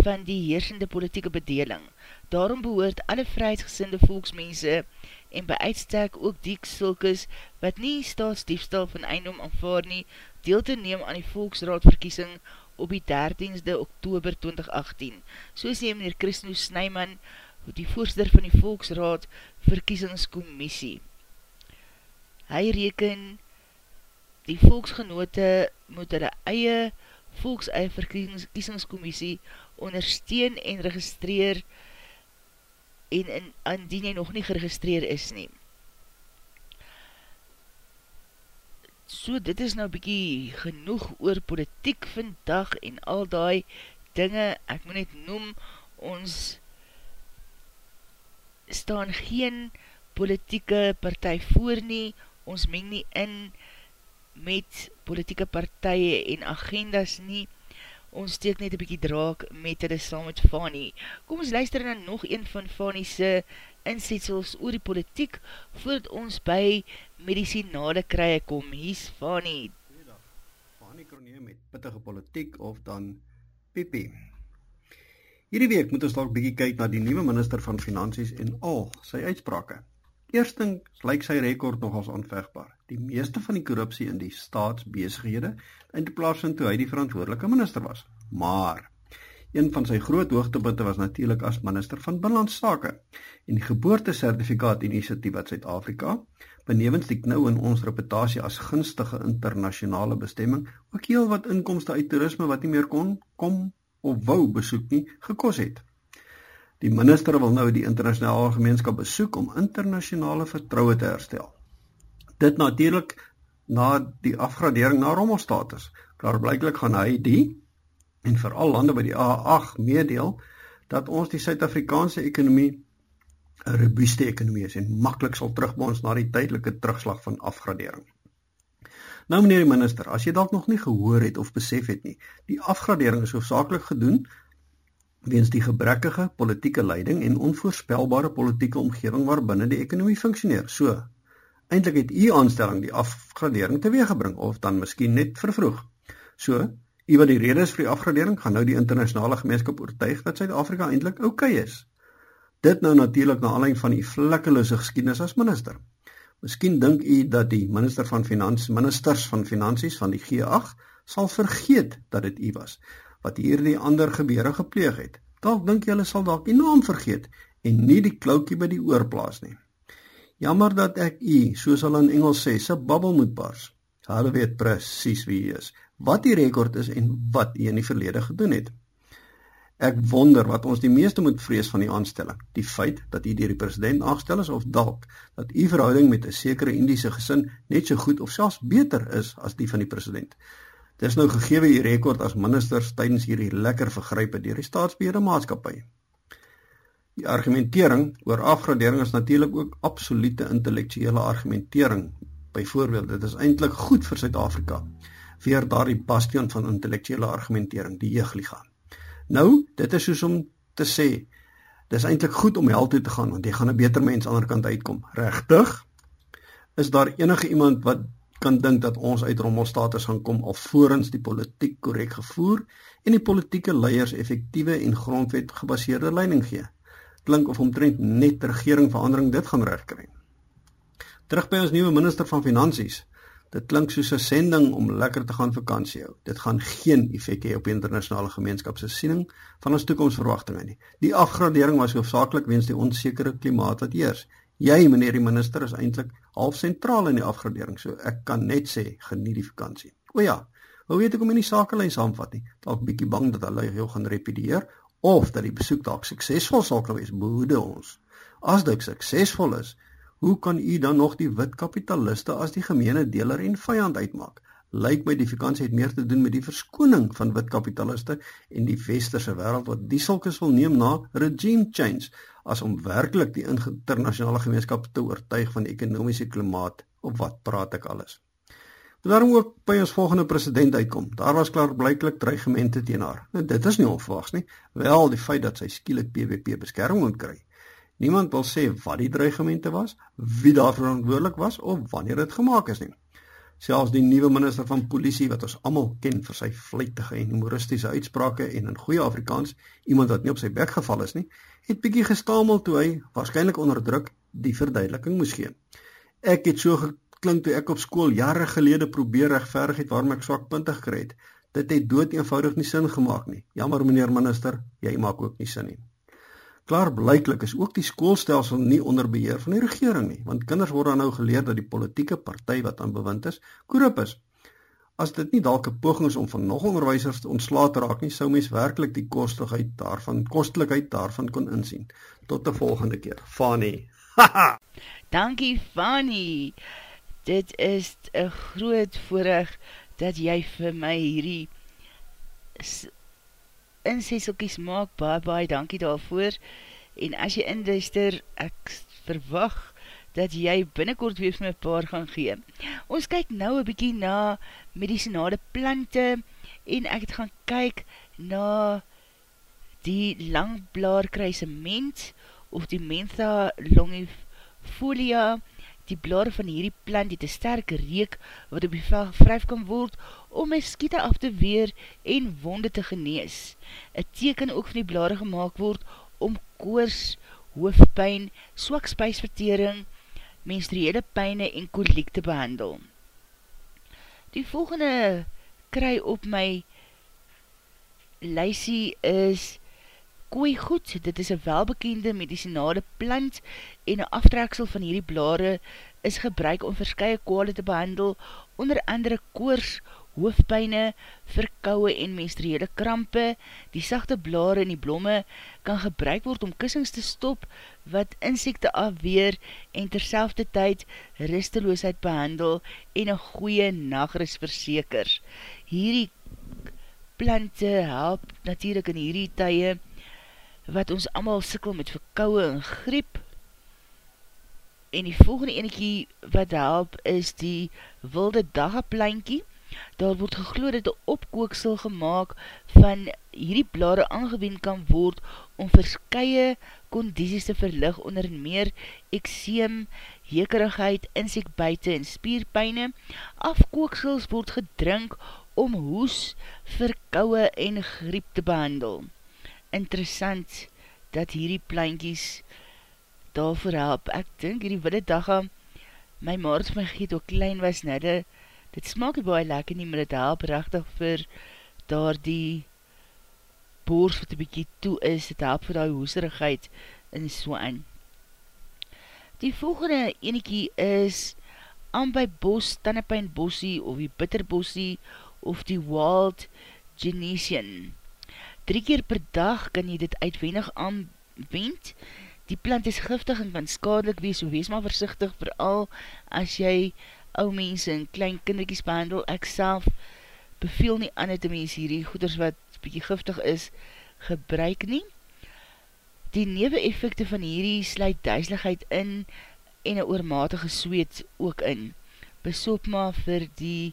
[SPEAKER 1] van die heersende politieke bedeling. Daarom behoort alle vrijheidsgesinde volksmense en by uitstek ook die sulkes wat nie staatsdiefstal van eindom aanvaar nie, deel te neem aan die volksraadverkiesing op die 13de oktober 2018. So sê meneer Christno Snijman, die voorster van die volksraad verkiesingscommissie. Hy reken die volksgenote moet hulle eie volkseie verkiesingscommissie ondersteun en registreer en in, indien jy nog nie geregistreer is nie. So, dit is nou bykie genoeg oor politiek vandag en al die dinge, ek moet net noem, ons staan geen politieke partij voor nie, ons meng nie in met politieke partije en agendas nie, ons steek net een bykie draak met hulle saam met Fanny. Kom ons luister na nog een van Fanny'se insetsels oor die politiek, voordat ons by medicinale krye kom. Hies Fanny.
[SPEAKER 8] Fanny Kronee met pittige politiek of dan Pipi. Hierdie week moet ons dalk bykie kyk na die nieuwe minister van Finansies en al sy uitsprake. Eerstens lyk sy rekord nogals onvegbaar. Die meeste van die korrupsie in die staatsbesighede in plaas van toe hy die verantwoordelike minister was. Maar een van sy groot hoogtepunte was natuurlik as minister van binnelandse sake en die geboortesertifikaat inisiatief wat Suid-Afrika benewens die knou in ons reputasie as gunstige internasionale bestemming ook heel wat inkomste uit toerisme wat nie meer kon kom of wou besoek nie gekos het. Die minister wil nou die internasionale gemeenskap besoek om internasionale vertroue te herstel. Dit natuurlik na die afgradering na rommelstatus. Klaar blyklik gaan hy die en veral lande by die A8 meedeel dat ons die Suid-Afrikaanse ekonomie 'n robuuste ekonomie is en maklik sal terugbons na die tydelike terugslag van afgradering. Nou meneer die minister, as jy dalk nog nie gehoor het of besef het nie, die afgradering is hoofsaaklik gedoen weens die gebrekkige politieke leiding en onvoorspelbare politieke omgewing waarbinne die ekonomie funksioneer. So, eintlik het u aanstelling die afgradering teweeggebring of dan miskien net vervroeg. So, u wat die redes vir die afgradering gaan nou die internasionale gemeenskap oortuig dat Suid-Afrika eintlik oukei okay is. Dit nou natuurlik na aanleiding van u vlekkelose geskiedenis as minister. Miskien dink u dat die minister van finansies, ministers van finansies van die G8 sal vergeet dat dit u was wat hierdie ander gebeure gepleeg het. Dalk dink jy hulle sal dalk die naam vergeet en nie die kloutjie by die oor plaas nie. Jammer dat ek u, soos hulle in Engels sê, se babbel moet bars. Hulle weet presies wie hy is, wat die rekord is en wat hy in die verlede gedoen het. Ek wonder wat ons die meeste moet vrees van die aanstelling. Die feit dat hy deur die president aangestel is of dalk dat u verhouding met 'n sekere Indiese gesin net so goed of selfs beter is as die van die president. Dis nou gegeewe u rekord as ministers tydens hierdie lekker vergrype deur die staatsbeheerde maatskappy. Die argumentering oor afgradering is natuurlik ook absolute intellektuele argumentering. Byvoorbeeld, dit is eintlik goed vir Suid-Afrika vir daardie bastion van intellektuele argumentering, die jeugliga. Nou, dit is soos om te sê, dis eintlik goed om hel toe te gaan want jy gaan 'n beter mens aan die ander kant uitkom. Regtig? Is daar enige iemand wat kan dink dat ons uit rommelstatus gaan kom alvorens die politiek korrek gevoer en die politieke leiers effektiewe en grondwet gebaseerde leiding gee. Klink of omtrent net regeringverandering dit gaan regkry. Terug by ons nuwe minister van finansies. Dit klink soos 'n sending om lekker te gaan vakansie hou. Dit gaan geen effek hê op die internasionale gemeenskap se siening van ons toekomsverwagtinge nie. Die afgradering was hoofsaaklik weens die onsekere klimaat wat heers. Jy meneer die minister is eintlik half sentraal in die afgradering. So ek kan net sê geniet die vakansie. O ja, wou weet ek om in die sakelyn saamvat nie. Dalk bietjie bang dat hulle jou gaan repedieer of dat die besoek dalk suksesvol sal wees. Boede ons. As dit suksesvol is, hoe kan u dan nog die wit kapitaliste as die gemeene deler en vyand uitmaak? Lyk my die vakansie het meer te doen met die verskoning van wit kapitaliste en die westerse wêreld wat die sulkes wil neem na regime change as om werklik die internasionale gemeenskap te oortuig van die ekonomiese klimaat op wat praat ek alles. Daarom ook by ons volgende president uitkom. Daar was klaar blyklik dreigemente teen haar. Nou dit is nie onverwags nie, wel die feit dat sy skielik PWP beskerming moet kry. Niemand wil sê wat die dreigemente was, wie daarvoor verantwoordelik was of wanneer dit gemaak is nie. Selfs die nuwe minister van polisie wat ons almal ken vir sy vleitige en humoristiese uitsprake en in goeie Afrikaans, iemand wat nie op sy bek geval is nie, het bietjie gestamel toe hy waarskynlik onder druk die verduideliking moes gee. Ek het so geklink toe ek op skool jare gelede probeer regverdig het waarom ek swak punte gekry het. Dit het dood eenvoudig nie sin gemaak nie. Jammer meneer minister, jy maak ook nie sin nie. Klaar blyklik is ook die skoolstelsel nie onder beheer van die regering nie, want kinders word dan nou geleer dat die politieke party wat aan bewind is, korrup is. As dit nie dalk 'n poging is om van nog onderwysers te ontslae te raak nie, sou mens werklik die kostigheid daarvan, kostelikheid daarvan kon insien. Tot 'n volgende keer. Fanny.
[SPEAKER 1] Dankie Fanny. Dit is 'n groot voorreg dat jy vir my hierdie insesselkies maak, baie baie dankie daarvoor, en as jy induister, ek verwag dat jy binnenkort weer my paar gaan gee. Ons kyk nou een bykie na medicinale plante, en ek het gaan kyk na die langblaarkruisement, of die mentha longifolia, die blaar van hierdie plant het een sterke reek wat op die vel vryf kan word om my skiete af te weer en wonde te genees. Een teken ook van die blare gemaakt word om koors, hoofdpijn, swak spijsvertering, menstruele pijne en koliek te behandel. Die volgende kry op my lysie is kooi goed, dit is een welbekende medicinale plant en een aftreksel van hierdie blare is gebruik om verskye kwale te behandel, onder andere koors, hoofdpijne, verkouwe en menstruele krampe. Die sachte blare in die blomme kan gebruik word om kussings te stop wat insekte afweer en terselfde tyd risteloosheid behandel en een goeie nageris verseker. Hierdie plante help natuurlijk in hierdie tye wat ons allemaal sikkel met verkouwe en griep. En die volgende enekie wat help is die wilde dagaplankie. Daar word gegloed dat die opkooksel gemaakt van hierdie blare aangewend kan word om verskye kondisies te verlig onder meer ekseem, hekerigheid, insekbuite en spierpijne. Afkooksels word gedrink om hoes, verkouwe en griep te behandel interessant dat hierdie plankies daarvoor help. Ek dink hierdie wille dagga, my maart my geet ook klein was, nou dit, smaak die baie lekker nie, maar dit help rechtig vir daar die boors wat een bykie toe is, dit help vir die hoeserigheid en so aan. Die volgende eniekie is Ambai Bos, Tannepijn Bossie of die Bitterbossie of die Wild Genesian. Drie keer per dag kan jy dit uitwendig aanwend. Die plant is giftig en kan skadelik wees, so wees maar versichtig, vooral as jy ou mense en klein kinderkies behandel. Ek self beveel nie aan het mens hierdie goeders wat bykie giftig is, gebruik nie. Die newe effecte van hierdie sluit duiseligheid in en een oormatige sweet ook in. Besoop maar vir die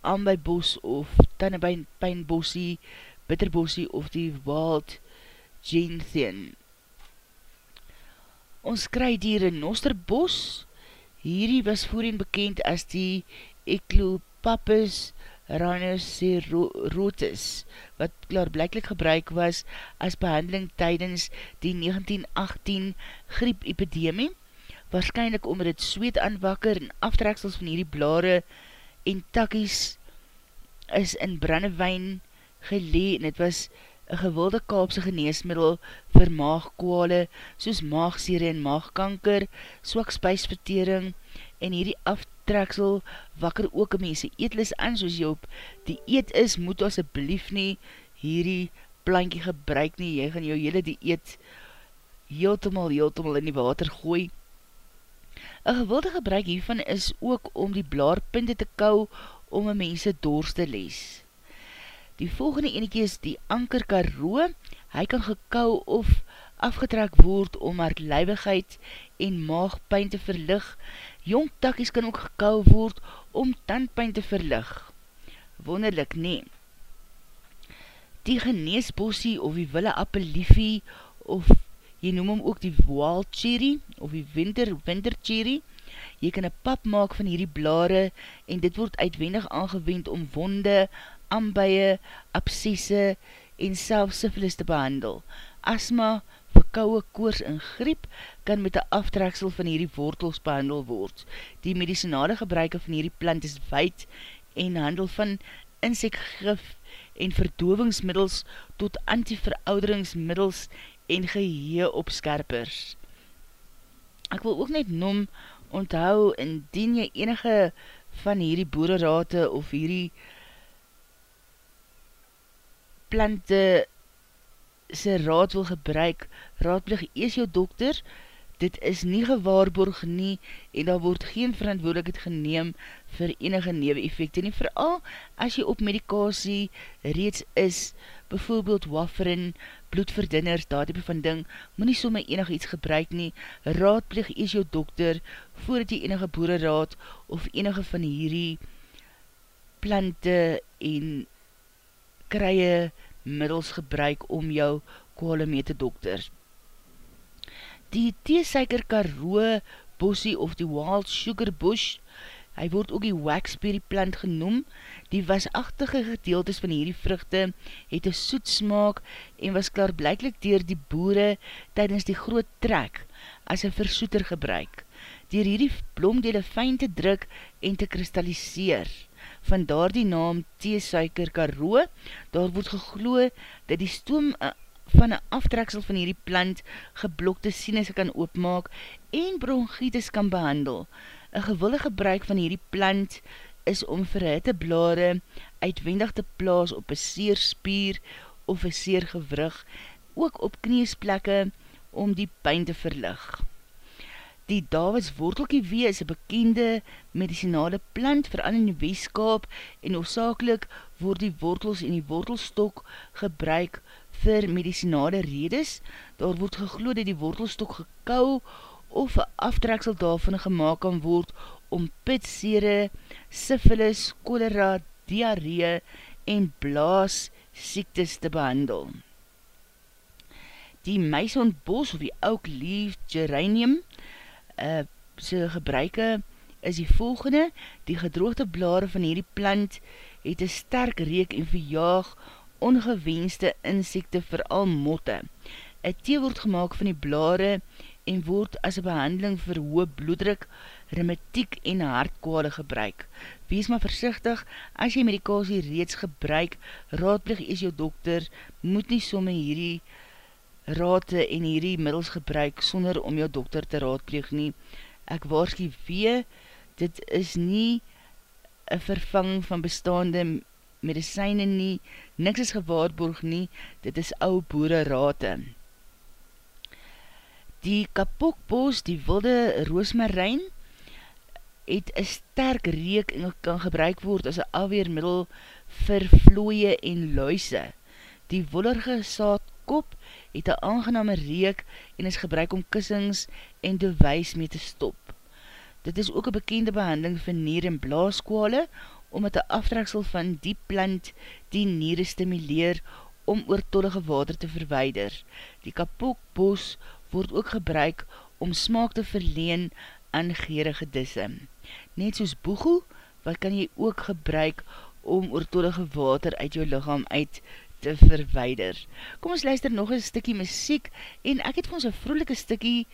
[SPEAKER 1] ambybos of tannebijnbossie bitterbossie of die wild gentian. Ons kry die renosterbos, hierdie was voorheen bekend as die Eclopappus rhinocerotis, wat klaarblijklik gebruik was as behandeling tydens die 1918 griep-epidemie, waarschijnlijk omdat het sweet aanwakker en aftreksels van hierdie blare en takkies is in brandewijn gelee en het was een gewilde kaapse geneesmiddel vir maagkwale soos maagsere en maagkanker, swak spijsvertering en hierdie aftreksel wakker ook een mense eetlis aan soos jy op die eet is, moet asjeblief nie hierdie plankie gebruik nie, jy gaan jou hele die eet heeltemal, heeltemal in die water gooi. Een gewilde gebruik hiervan is ook om die blaarpunte te kou om een mense doors te lees. Die volgende enekie is die anker karoo. Hy kan gekou of afgetrek word om haar lijwigheid en maagpijn te verlig. Jong takkies kan ook gekou word om tandpijn te verlig. Wonderlik nie. Die geneesbossie of die wille appeliefie of jy noem hom ook die wild cherry of die winter, winter cherry Jy kan een pap maak van hierdie blare en dit word uitwendig aangewend om wonde, ambuie, abscesse en selfs syfilis te behandel. Asma, verkouwe, koors en griep kan met die aftreksel van hierdie wortels behandel word. Die medicinale gebruike van hierdie plant is wijd en handel van insekgif en verdovingsmiddels tot antiverouderingsmiddels en gehee opskerpers. Ek wil ook net noem, onthou, indien jy enige van hierdie boererate of hierdie plante sy raad wil gebruik, raadplig ees jou dokter, dit is nie gewaarborg nie en daar word geen verantwoordelikheid geneem vir enige newe effecte nie, vooral as jy op medikasie reeds is, bijvoorbeeld wafferen, bloedverdinners, daar type van ding, moet nie somme enig iets gebruik nie, raadplig ees jou dokter, voordat jy enige boere raad, of enige van hierdie plante en krye middels gebruik om jou kwale mee te dokter. Die theesuiker karoo bossie of die wild sugar bush, hy word ook die waxberry plant genoem, die wasachtige gedeeltes van hierdie vruchte het een soet smaak en was klaar blijklik dier die boere tydens die groot trek as een versoeter gebruik. Dier hierdie blomdele fijn te druk en te kristalliseer. Vandaar die naam theesuiker karoo, daar word gegloe dat die stoom van een aftreksel van hierdie plant geblokte sinus kan oopmaak en bronchitis kan behandel. Een gewille gebruik van hierdie plant is om verhitte blare uitwendig te plaas op een seer spier of een seer gewrug, ook op kniesplekke om die pijn te verlig. Die Davids wortelkie wee is een bekende medicinale plant vir in die weeskap en oorzakelijk word die wortels en die wortelstok gebruik vir medicinale redes, daar word gegloed dat die wortelstok gekou of een aftreksel daarvan gemaakt kan word om pitsere, syphilis, cholera, diarree en blaas siektes te behandel. Die meisondbos of die oak leaf geranium uh, sy gebruike is die volgende, die gedroogde blare van hierdie plant het een sterk reek en verjaag ongewenste insekte vooral motte. Een thee word gemaakt van die blare en word as een behandeling vir hoë bloeddruk, remetiek en hartkwade gebruik. Wees maar versichtig, as jy medikasie reeds gebruik, raadplig is jou dokter, moet nie somme hierdie rate en hierdie middels gebruik, sonder om jou dokter te raadplig nie. Ek waarskie wee, dit is nie een vervang van bestaande medicijne nie, niks is gewaarborg nie, dit is ou boere rate. Die kapokbos, die wilde roosmarijn, het een sterk reek en kan gebruik word as een afweermiddel vir vlooie en luise. Die wollerge saadkop het een aangename reek en is gebruik om kussings en de wees mee te stop. Dit is ook een bekende behandeling vir neer- en blaaskwale, omdat die aftreksel van die plant die niere stimuleer om oortollige water te verweider. Die kapokbos word ook gebruik om smaak te verleen aan gerige disse. Net soos boegoe, wat kan jy ook gebruik om oortollige water uit jou lichaam uit te verweider. Kom ons luister nog een stikkie muziek en ek het vir ons een vroelike stikkie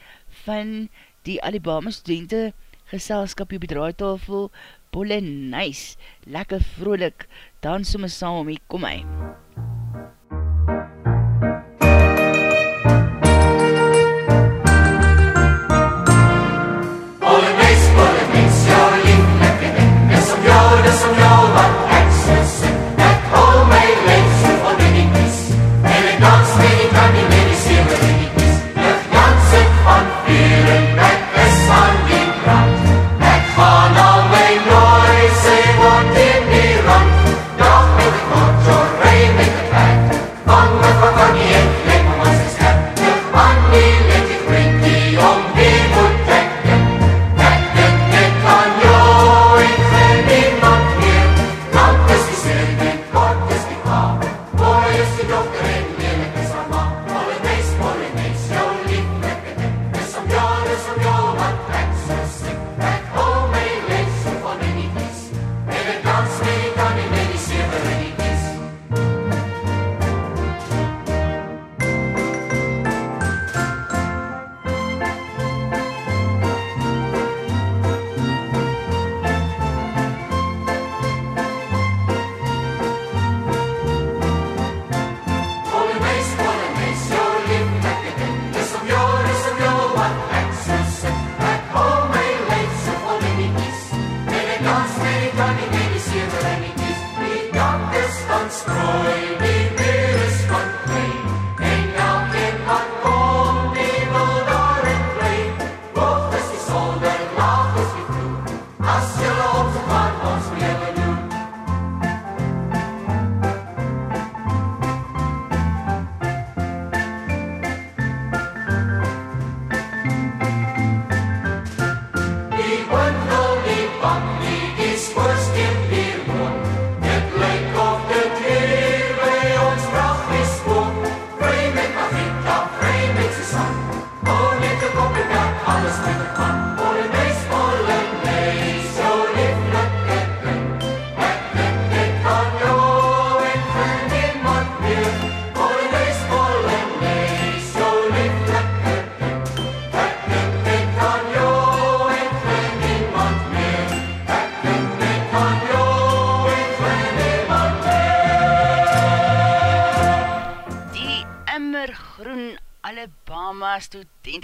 [SPEAKER 1] van die Alabama studenten geselskap hier bedraaitafel bolle nice, lekker vrolik, dan somme saam om hier, kom my.
[SPEAKER 3] Rain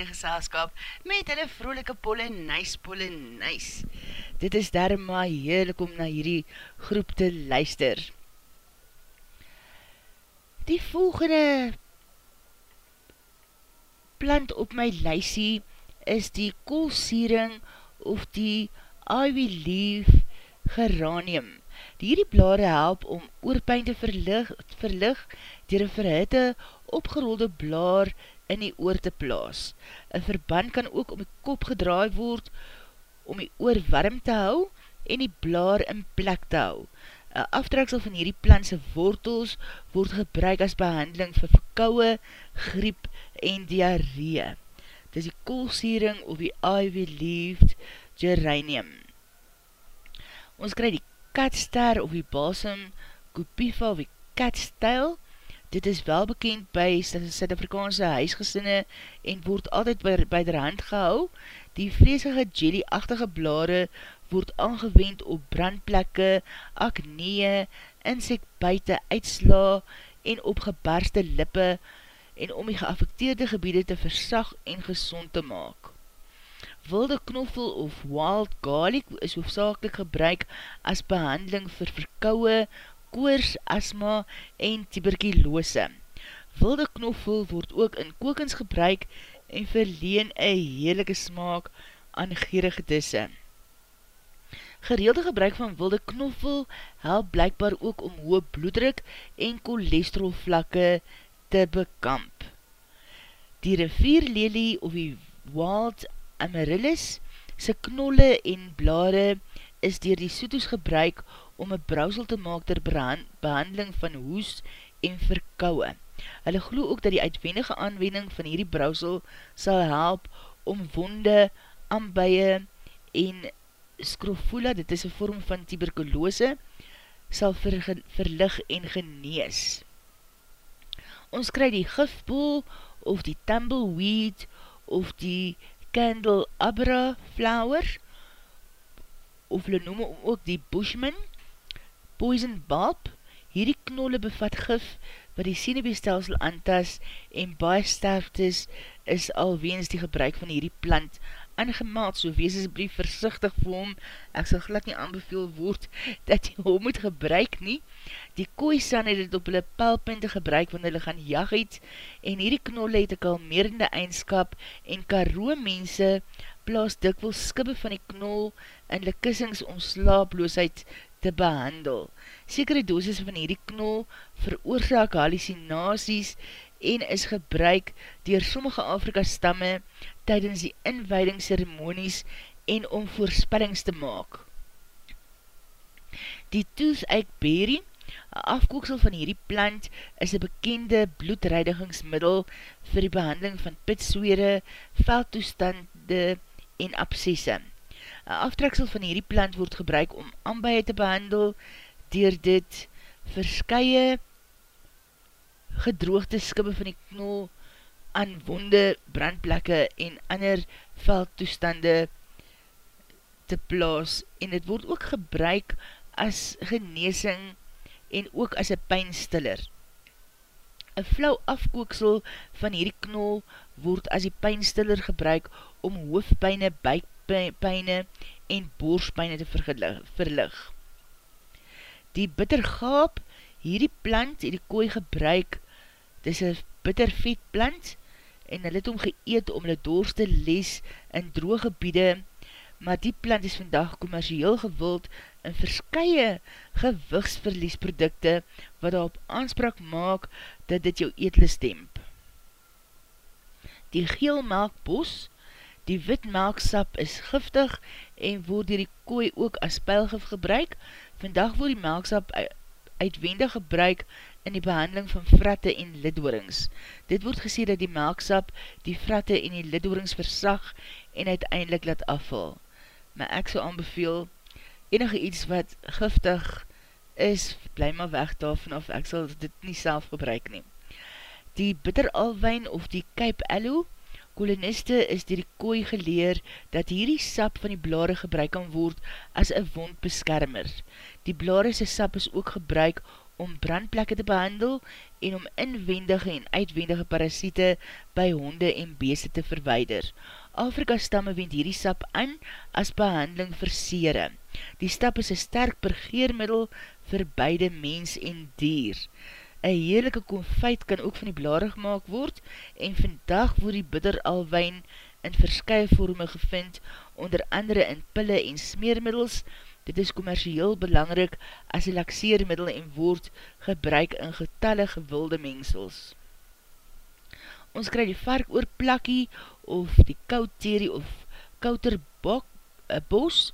[SPEAKER 1] studentengeselskap met hulle vrolike polle nys. Dit is daarom maar heerlik om na hierdie groep te luister. Die volgende plant op my lysie is die koolsiering of die ivy leaf geranium. Die hierdie blare help om oorpijn te verlig, verlig dier een verhitte opgerolde blaar in die oor te plaas. Een verband kan ook om die kop gedraai word om die oor warm te hou en die blaar in plek te hou. Een aftreksel van hierdie plantse wortels word gebruik as behandeling vir verkouwe, griep en diarree. Dit is die koolsiering of die ivy leaved geranium. Ons krij die katster of die balsam kopifa of die katstijl, Dit is wel bekend by Suid-Afrikaanse huisgesinne en word altyd by, by der hand gehou. Die vleesige jelly-achtige blare word aangewend op brandplekke, aknee, insekbuite, uitsla en op gebarste lippe en om die geaffekteerde gebiede te versag en gezond te maak. Wilde knoffel of wild garlic is hoofdzakelijk gebruik as behandeling vir verkouwe, koors, asma en tuberkulose. Wilde knoffel word ook in kokens gebruik en verleen een heerlijke smaak aan gierige disse. Gereelde gebruik van wilde knoffel help blijkbaar ook om hoë bloeddruk en cholesterolvlakke te bekamp. Die rivierlelie of die wild amaryllis, sy knolle en blare is dier die soetos gebruik om een brousel te maak ter behandeling van hoes en verkouwe. Hulle glo ook dat die uitwendige aanwending van hierdie brousel sal help om wonde, ambuie en skrofula, dit is een vorm van tuberkulose, sal ver, verlig en genees. Ons krij die gifboel of die tumbleweed of die candelabra flower of hulle noem ook die bushman poison bulb, hierdie knolle bevat gif wat die sinebiestelsel antas en baie sterftes is alweens die gebruik van hierdie plant aangemaald, so wees asblief versichtig vir hom, ek sal glad nie aanbeveel word dat jy hom moet gebruik nie, die kooisan het het op hulle pijlpunte gebruik wanneer hulle gaan jag het, en hierdie knolle het ek al meerende eindskap, en karoo mense plaas dikwels skibbe van die knol in hulle kissings om slaaploosheid te behandel. Sekere dosis van hierdie knol veroorzaak hallucinaties en is gebruik dier sommige Afrika stamme tydens die inwijdingsceremonies en om voorspellings te maak. Die toothache berry, een afkoeksel van hierdie plant, is een bekende bloedreidigingsmiddel vir die behandeling van pitswere, veldtoestande en absesse. Een aftreksel van hierdie plant word gebruik om ambaie te behandel, dier dit verskye gedroogde skibbe van die knol aan wonde, brandplekke en ander veldtoestande te plaas. En dit word ook gebruik as geneesing en ook as een pijnstiller. Een flauw afkooksel van hierdie knol word as die pijnstiller gebruik om hoofdpijne, buik buikpijne en boorspijne te verlig. Die bittergaap, Hierdie plant het die kooi gebruik, dit is een bittervet plant, en hulle het om geëet om hulle doorste les in droge gebiede, maar die plant is vandag commercieel gewild in verskye gewigsverliesprodukte wat daarop aanspraak maak dat dit jou eetlus demp. Die geel melkbos, die wit melksap is giftig en word dier die kooi ook as pijlgif gebruik, vandag word die melksap uitwendig gebruik in die behandeling van vratte en lidhoorings. Dit word gesê dat die melksap die vratte en die lidhoorings versag en uiteindelik laat afval. Maar ek sal aanbeveel, enige iets wat giftig is, bly maar weg daarvan of ek sal dit nie self gebruik neem. Die bitteralwijn of die Cape Aloe, koloniste is dier die kooi geleer dat hierdie sap van die blare gebruik kan word as een wondbeskermer. Die blare se sap is ook gebruik om brandplekke te behandel en om inwendige en uitwendige parasiete by honde en beeste te verweider. Afrika stamme wend hierdie sap aan as behandeling vir sere. Die stap is een sterk bergeermiddel vir beide mens en dier. Een heerlijke konfijt kan ook van die blare gemaakt word en vandag word die bitteralwijn in verskye vorme gevind, onder andere in pille en smeermiddels. Dit is commercieel belangrik as een laxeermiddel en word gebruik in getalle gewilde mengsels. Ons krij die vark oor plakkie of die kouterie of kouterbok, uh, bos,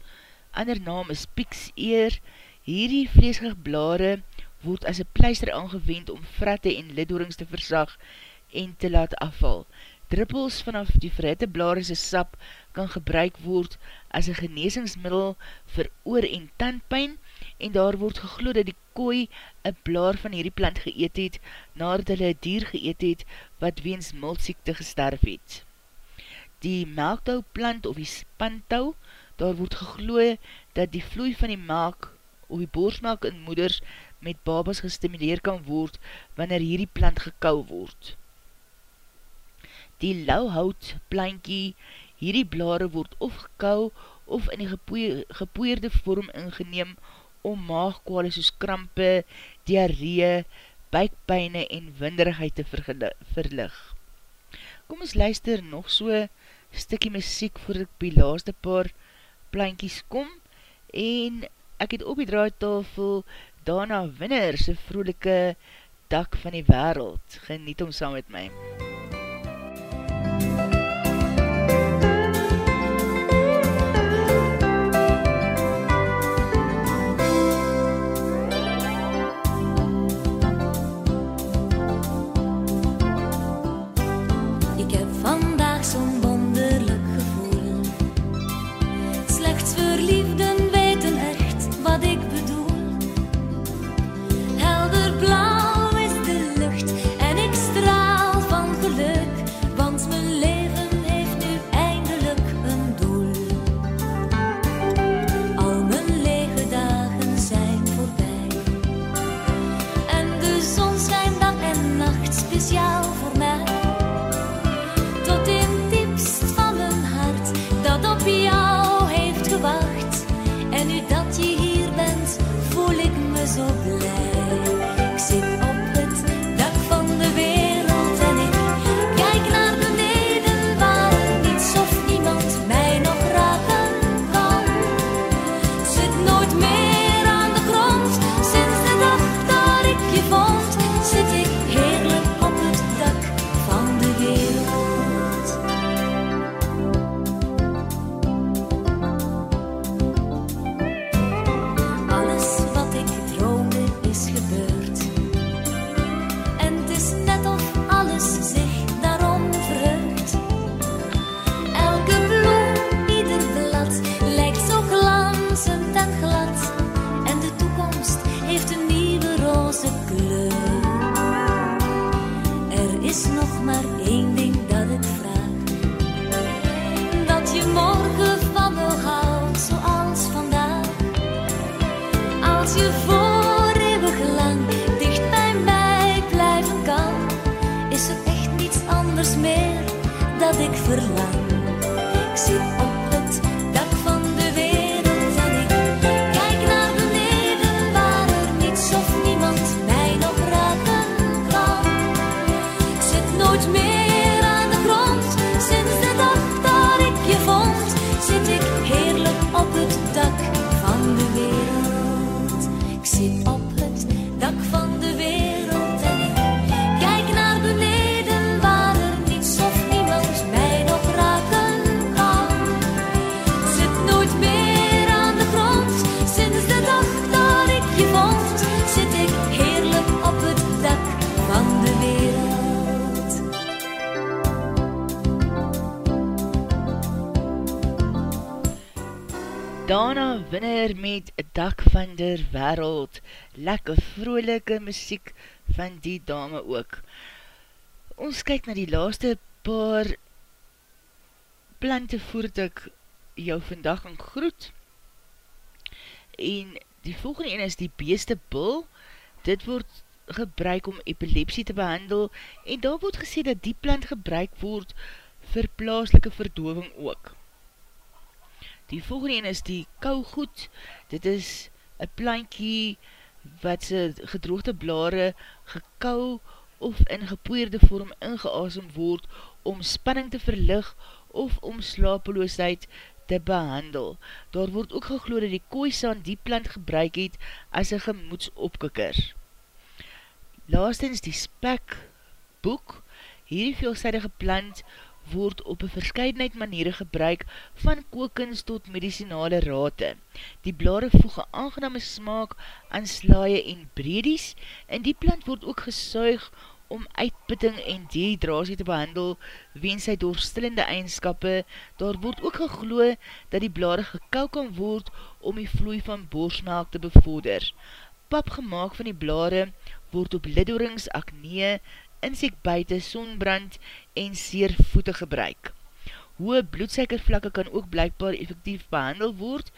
[SPEAKER 1] ander naam is piekseer, hierdie vleesgig blare word as een pleister aangewend om fratte en lidhoorings te versag en te laat afval. Drippels vanaf die verhitte blaarse sap kan gebruik word as een geneesingsmiddel vir oor- en tandpijn en daar word gegloed dat die kooi een blaar van hierdie plant geëet het nadat hulle een dier geëet het wat weens multsiekte gesterf het. Die melktouw plant of die spantouw, daar word gegloed dat die vloei van die melk of die boorsmelk in moeders met babas gestimuleer kan word wanneer hierdie plant gekou word. Die lauwhout plankie, hierdie blare word of gekou of in die gepoeerde vorm ingeneem om maagkwale soos krampe, diarree, buikpijne en winderigheid te verlig. Kom ons luister nog so stikkie muziek voor ek by laaste paar plankies kom en ek het op die draaitafel Dana Winner se vroelike dak van die wereld. Geniet om saam met my.
[SPEAKER 12] sit
[SPEAKER 1] Winner met Dak van der Wereld. Lekker vrolike muziek van die dame ook. Ons kyk na die laaste paar plante voordat ek jou vandag gaan groet. En die volgende een is die beeste bul. Dit word gebruik om epilepsie te behandel en daar word gesê dat die plant gebruik word vir plaaslike verdoving ook. Die volgende een is die kougoed. Dit is een plankie wat sy gedroogde blare gekou of in gepoeerde vorm ingeasem word om spanning te verlig of om slapeloosheid te behandel. Daar word ook gegloed dat die kooisaan die plant gebruik het as een gemoedsopkikker. Laastens die spek boek. Hierdie veelzijdige plant word op een verscheidenheid maniere gebruik van kookins tot medicinale rate. Die blare voeg een aangename smaak aan slaaie en bredies en die plant word ook gesuig om uitputting en dehydrasie te behandel wens sy doorstillende eigenskappe. Daar word ook gegloe dat die blare gekou kan word om die vloei van boorsmelk te bevorder. Pap gemaakt van die blare word op lidorings, acnee, insekbuite, sonbrand en seer voete gebruik. Hoë bloedsuikervlakke kan ook blijkbaar effectief behandel word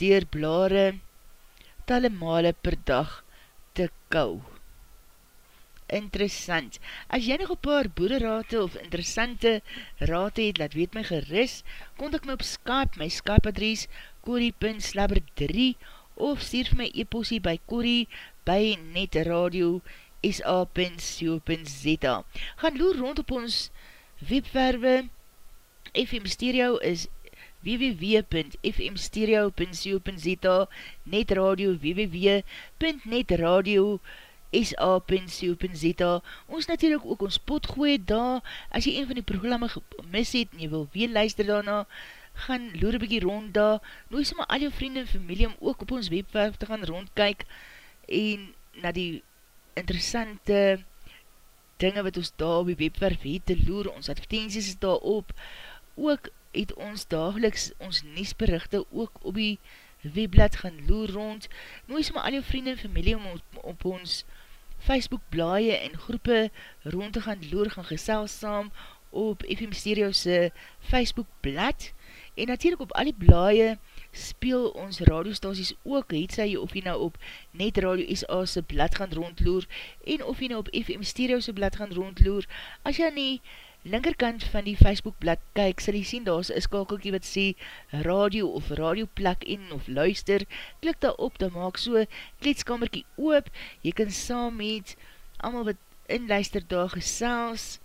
[SPEAKER 1] dier blare talle male per dag te kou. Interessant. As jy nog een paar boererate of interessante rate het, laat weet my geris, kontak my op Skype, my Skype adres, corrie.slabber3 of stuur vir my e-postie by corrie by netradio.com sa.co.za Gaan loer rond op ons webwerwe. FM Stereo is www.fmstereo.co.za netradio www.netradio sa.co.za Ons natuurlijk ook ons pot gooi daar, as jy een van die programme gemis het en jy wil weer luister daarna, gaan loer bykie rond daar, nooi sê maar al jou vrienden en familie om ook op ons webwerf te gaan rondkyk en na die interessante dinge wat ons daar op die webwerf het te loer, ons advertenties is daar op, ook het ons dageliks ons niesberichte ook op die webblad gaan loer rond, nooi is maar al jou vrienden en familie om op, op ons Facebook blaie en groepe rond te gaan loer, gaan gesels saam op FM Stereo's Facebook blad, en natuurlijk op al die blaie, speel ons radiostaties ook, het sy of jy nou op Net Radio SA se blad gaan rondloer, en of jy nou op FM Stereo se blad gaan rondloer, as jy aan die linkerkant van die Facebook blad kyk, sal jy sien, daar is een skakelkie wat sê radio of radio plak in of luister, klik daar op, dan maak so kleedskamerkie oop, jy kan saam met allemaal wat inluister daar gesels,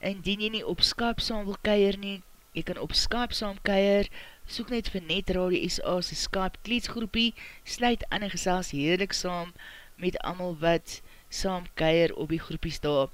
[SPEAKER 1] indien jy nie op Skype saam wil keier nie, jy kan op Skype saam keier, soek net vir Net Radio SA se Skype kleedsgroepie, sluit aan en gesels heerlik saam met amal wat saam keier op die groepies daar.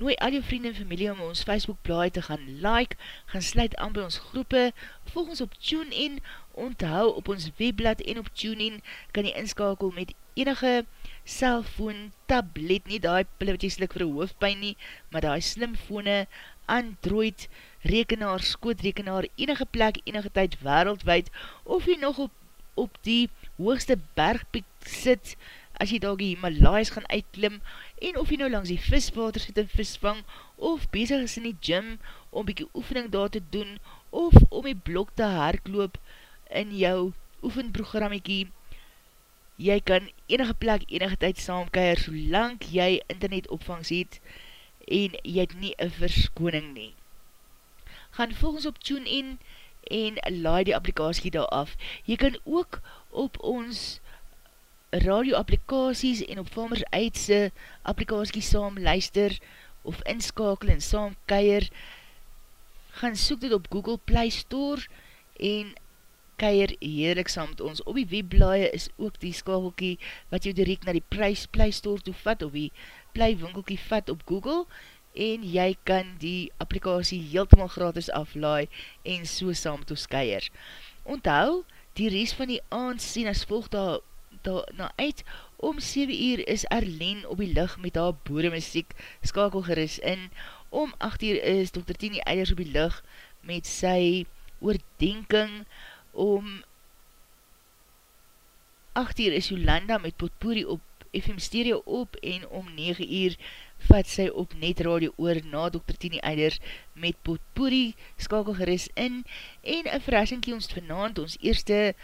[SPEAKER 1] Nooi al jou vrienden en familie om ons Facebook blaai te gaan like, gaan sluit aan by ons groepe, volg ons op TuneIn, onthou op ons webblad en op TuneIn kan jy inskakel met enige cellfoon, tablet, nie die pille wat jy slik vir hoofdpijn nie, maar die slimfone, Android, rekenaar, skootrekenaar, enige plek, enige tyd wereldwijd, of jy nog op, op die hoogste bergpiek sit, as jy daar die Himalayas gaan uitklim, en of jy nou langs die viswater sit en visvang, of bezig is in die gym, om bykie oefening daar te doen, of om die blok te hardloop in jou oefenprogrammekie, jy kan enige plek, enige tyd saamkeier, solang jy internet opvangs het, en jy het nie een verskoning nie. Gaan volgens op TuneIn en laai die applikatie daar af. Jy kan ook op ons radio applikaties en op Farmers Eidse applikatie saam luister of inskakel en saam keier. Gaan soek dit op Google Play Store en keier heerlik saam met ons. Op die webblaie is ook die skakelkie wat jou direct na die prijs Play Store toe vat, of die Play winkelkie vat op Google, en jy kan die applikatie heeltemal gratis aflaai, en so saam met ons keier. Onthou, die rest van die aand sien as volg daar da, na uit, om 7 uur is Arlene op die licht met haar boere muziek, skakel geris in, om 8 uur is Dr. Tini Eilers op die licht met sy oordenking om 8 uur is Jolanda met Potpourri op FM Stereo op en om 9 uur vat sy op net radio oor na Dr. Tini Eiders met Potpourri skakelgeris in en een verrassingkie ons vanavond, ons eerste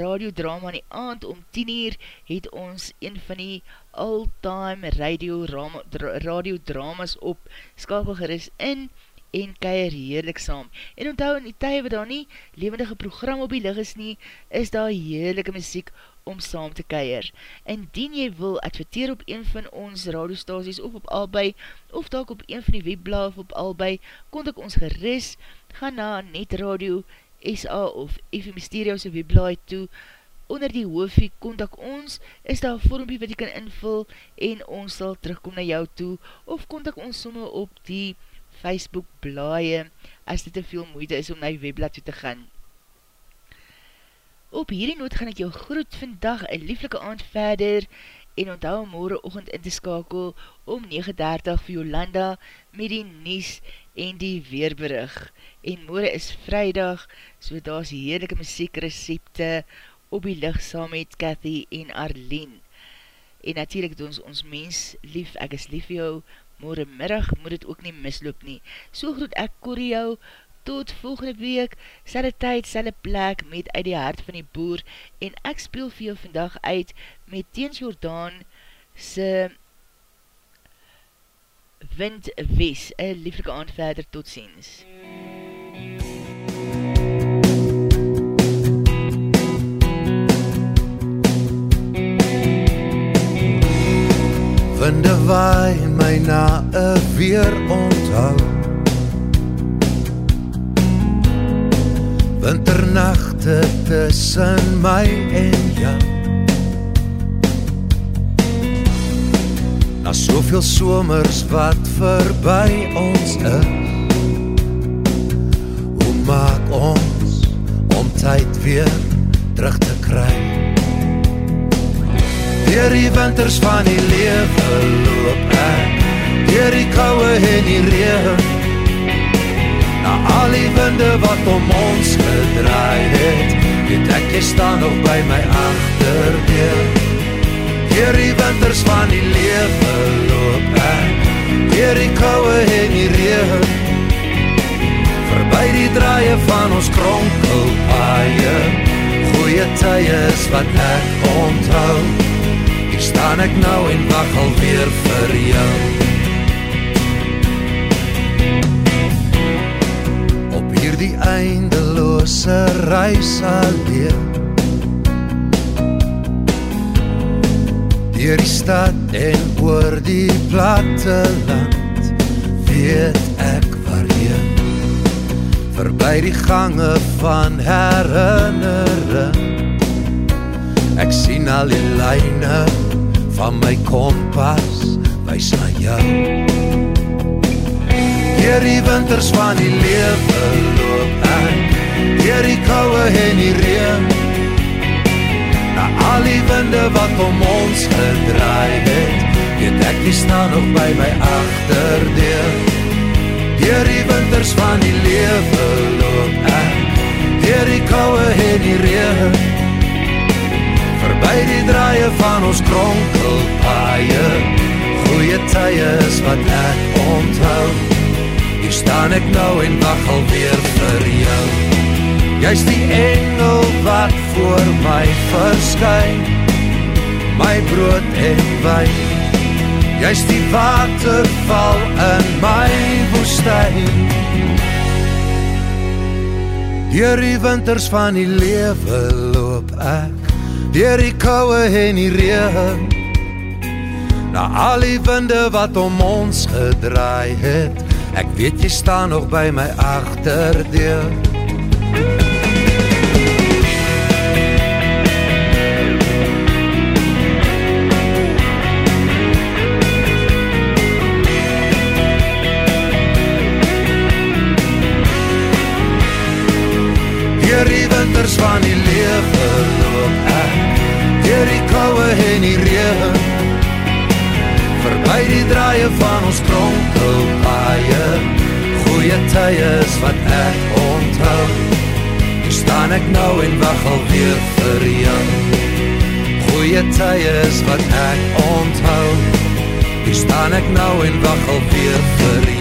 [SPEAKER 1] radiodrama in die aand om 10 uur het ons een van die all-time radio radiodramas op skakelgeris in en keier heerlik saam. En onthou in die tye wat daar nie levendige program op die lig is nie, is daar heerlijke muziek om saam te keier. Indien jy wil adverteer op een van ons radiostasies of op albei, of dalk op een van die webblaad of op albei, kontak ons geris, ga na Net Radio SA of FM Mysterio's webblaad toe, onder die hoofie kontak ons, is daar een vormpie wat jy kan invul en ons sal terugkom na jou toe, of kontak ons somme op die Facebook blaie, as dit te veel moeite is om na die webblad toe te gaan. Op hierdie noot gaan ek jou groet vandag een lieflike aand verder en onthou morgen ochend in te skakel om 9.30 vir Jolanda met die Nies en die Weerberig. En morgen is vrijdag, so daar is heerlijke muziekrecepte op die licht saam met Cathy en Arlene. En natuurlijk het ons ons mens lief, ek is lief jou, morgenmiddag moet het ook nie misloop nie. So groet ek Corrie jou, tot volgende week, selde tyd, selde plek, met uit die hart van die boer, en ek speel vir jou vandag uit, met Teens Jordaan, se wind wes, een lieflike aand verder, tot ziens.
[SPEAKER 13] Winde waai my na een weer onthou Winternachte tussen my en jou Na soveel somers wat verby ons is Hoe maak ons om tyd weer terug te kry? Deur die winters van die lewe loop ek Deur die koue en die regen Na al die winde wat om ons gedraai het. Weet ek jy staan nog by my achterdeur Deur die winters van die lewe loop ek. Deur die koue en die regen. Verby die draaie van ons kronkelpaaie. Goeie tye is wat ek onthoud Hier staan ek nou en wag alweer vir jou hierdie eindeloose reis alleen. Dier die stad en oor die platte land Weet ek waarheen. Verby die gange van herinnering. Ek sien al die lijne van my kompas Wees na jou. Dier die winters van die lewe loop ek Dier die kouwe en die reen Na al die winde wat om ons gedraai het Weet ek die staan nog by my achterdeur Dier die winters van die lewe loop ek Dier die kouwe en die reen Verby die draaie van ons kronkelpaaie Goeie tye is wat ek onthou. Hier staan ek nou en wacht alweer vir jou. Jy die engel wat voor my verskyn My brood en wijn Jy die waterval in my woestijn Dier die winters van die lewe loop ek Dier die kouwe en die regen. Na al die winde wat om ons gedraai het Ek weet jy staan nog by my agterdeur. Deur die winters van die lewe loop ek Deur die koue en die regen Verby die draaie van ons kronkelpad kronkelpaaie Goeie tye is wat ek onthou. Hier staan ek nou en wag alweer vir jou. Goeie tye is wat ek onthou. Hier staan ek nou en wag alweer vir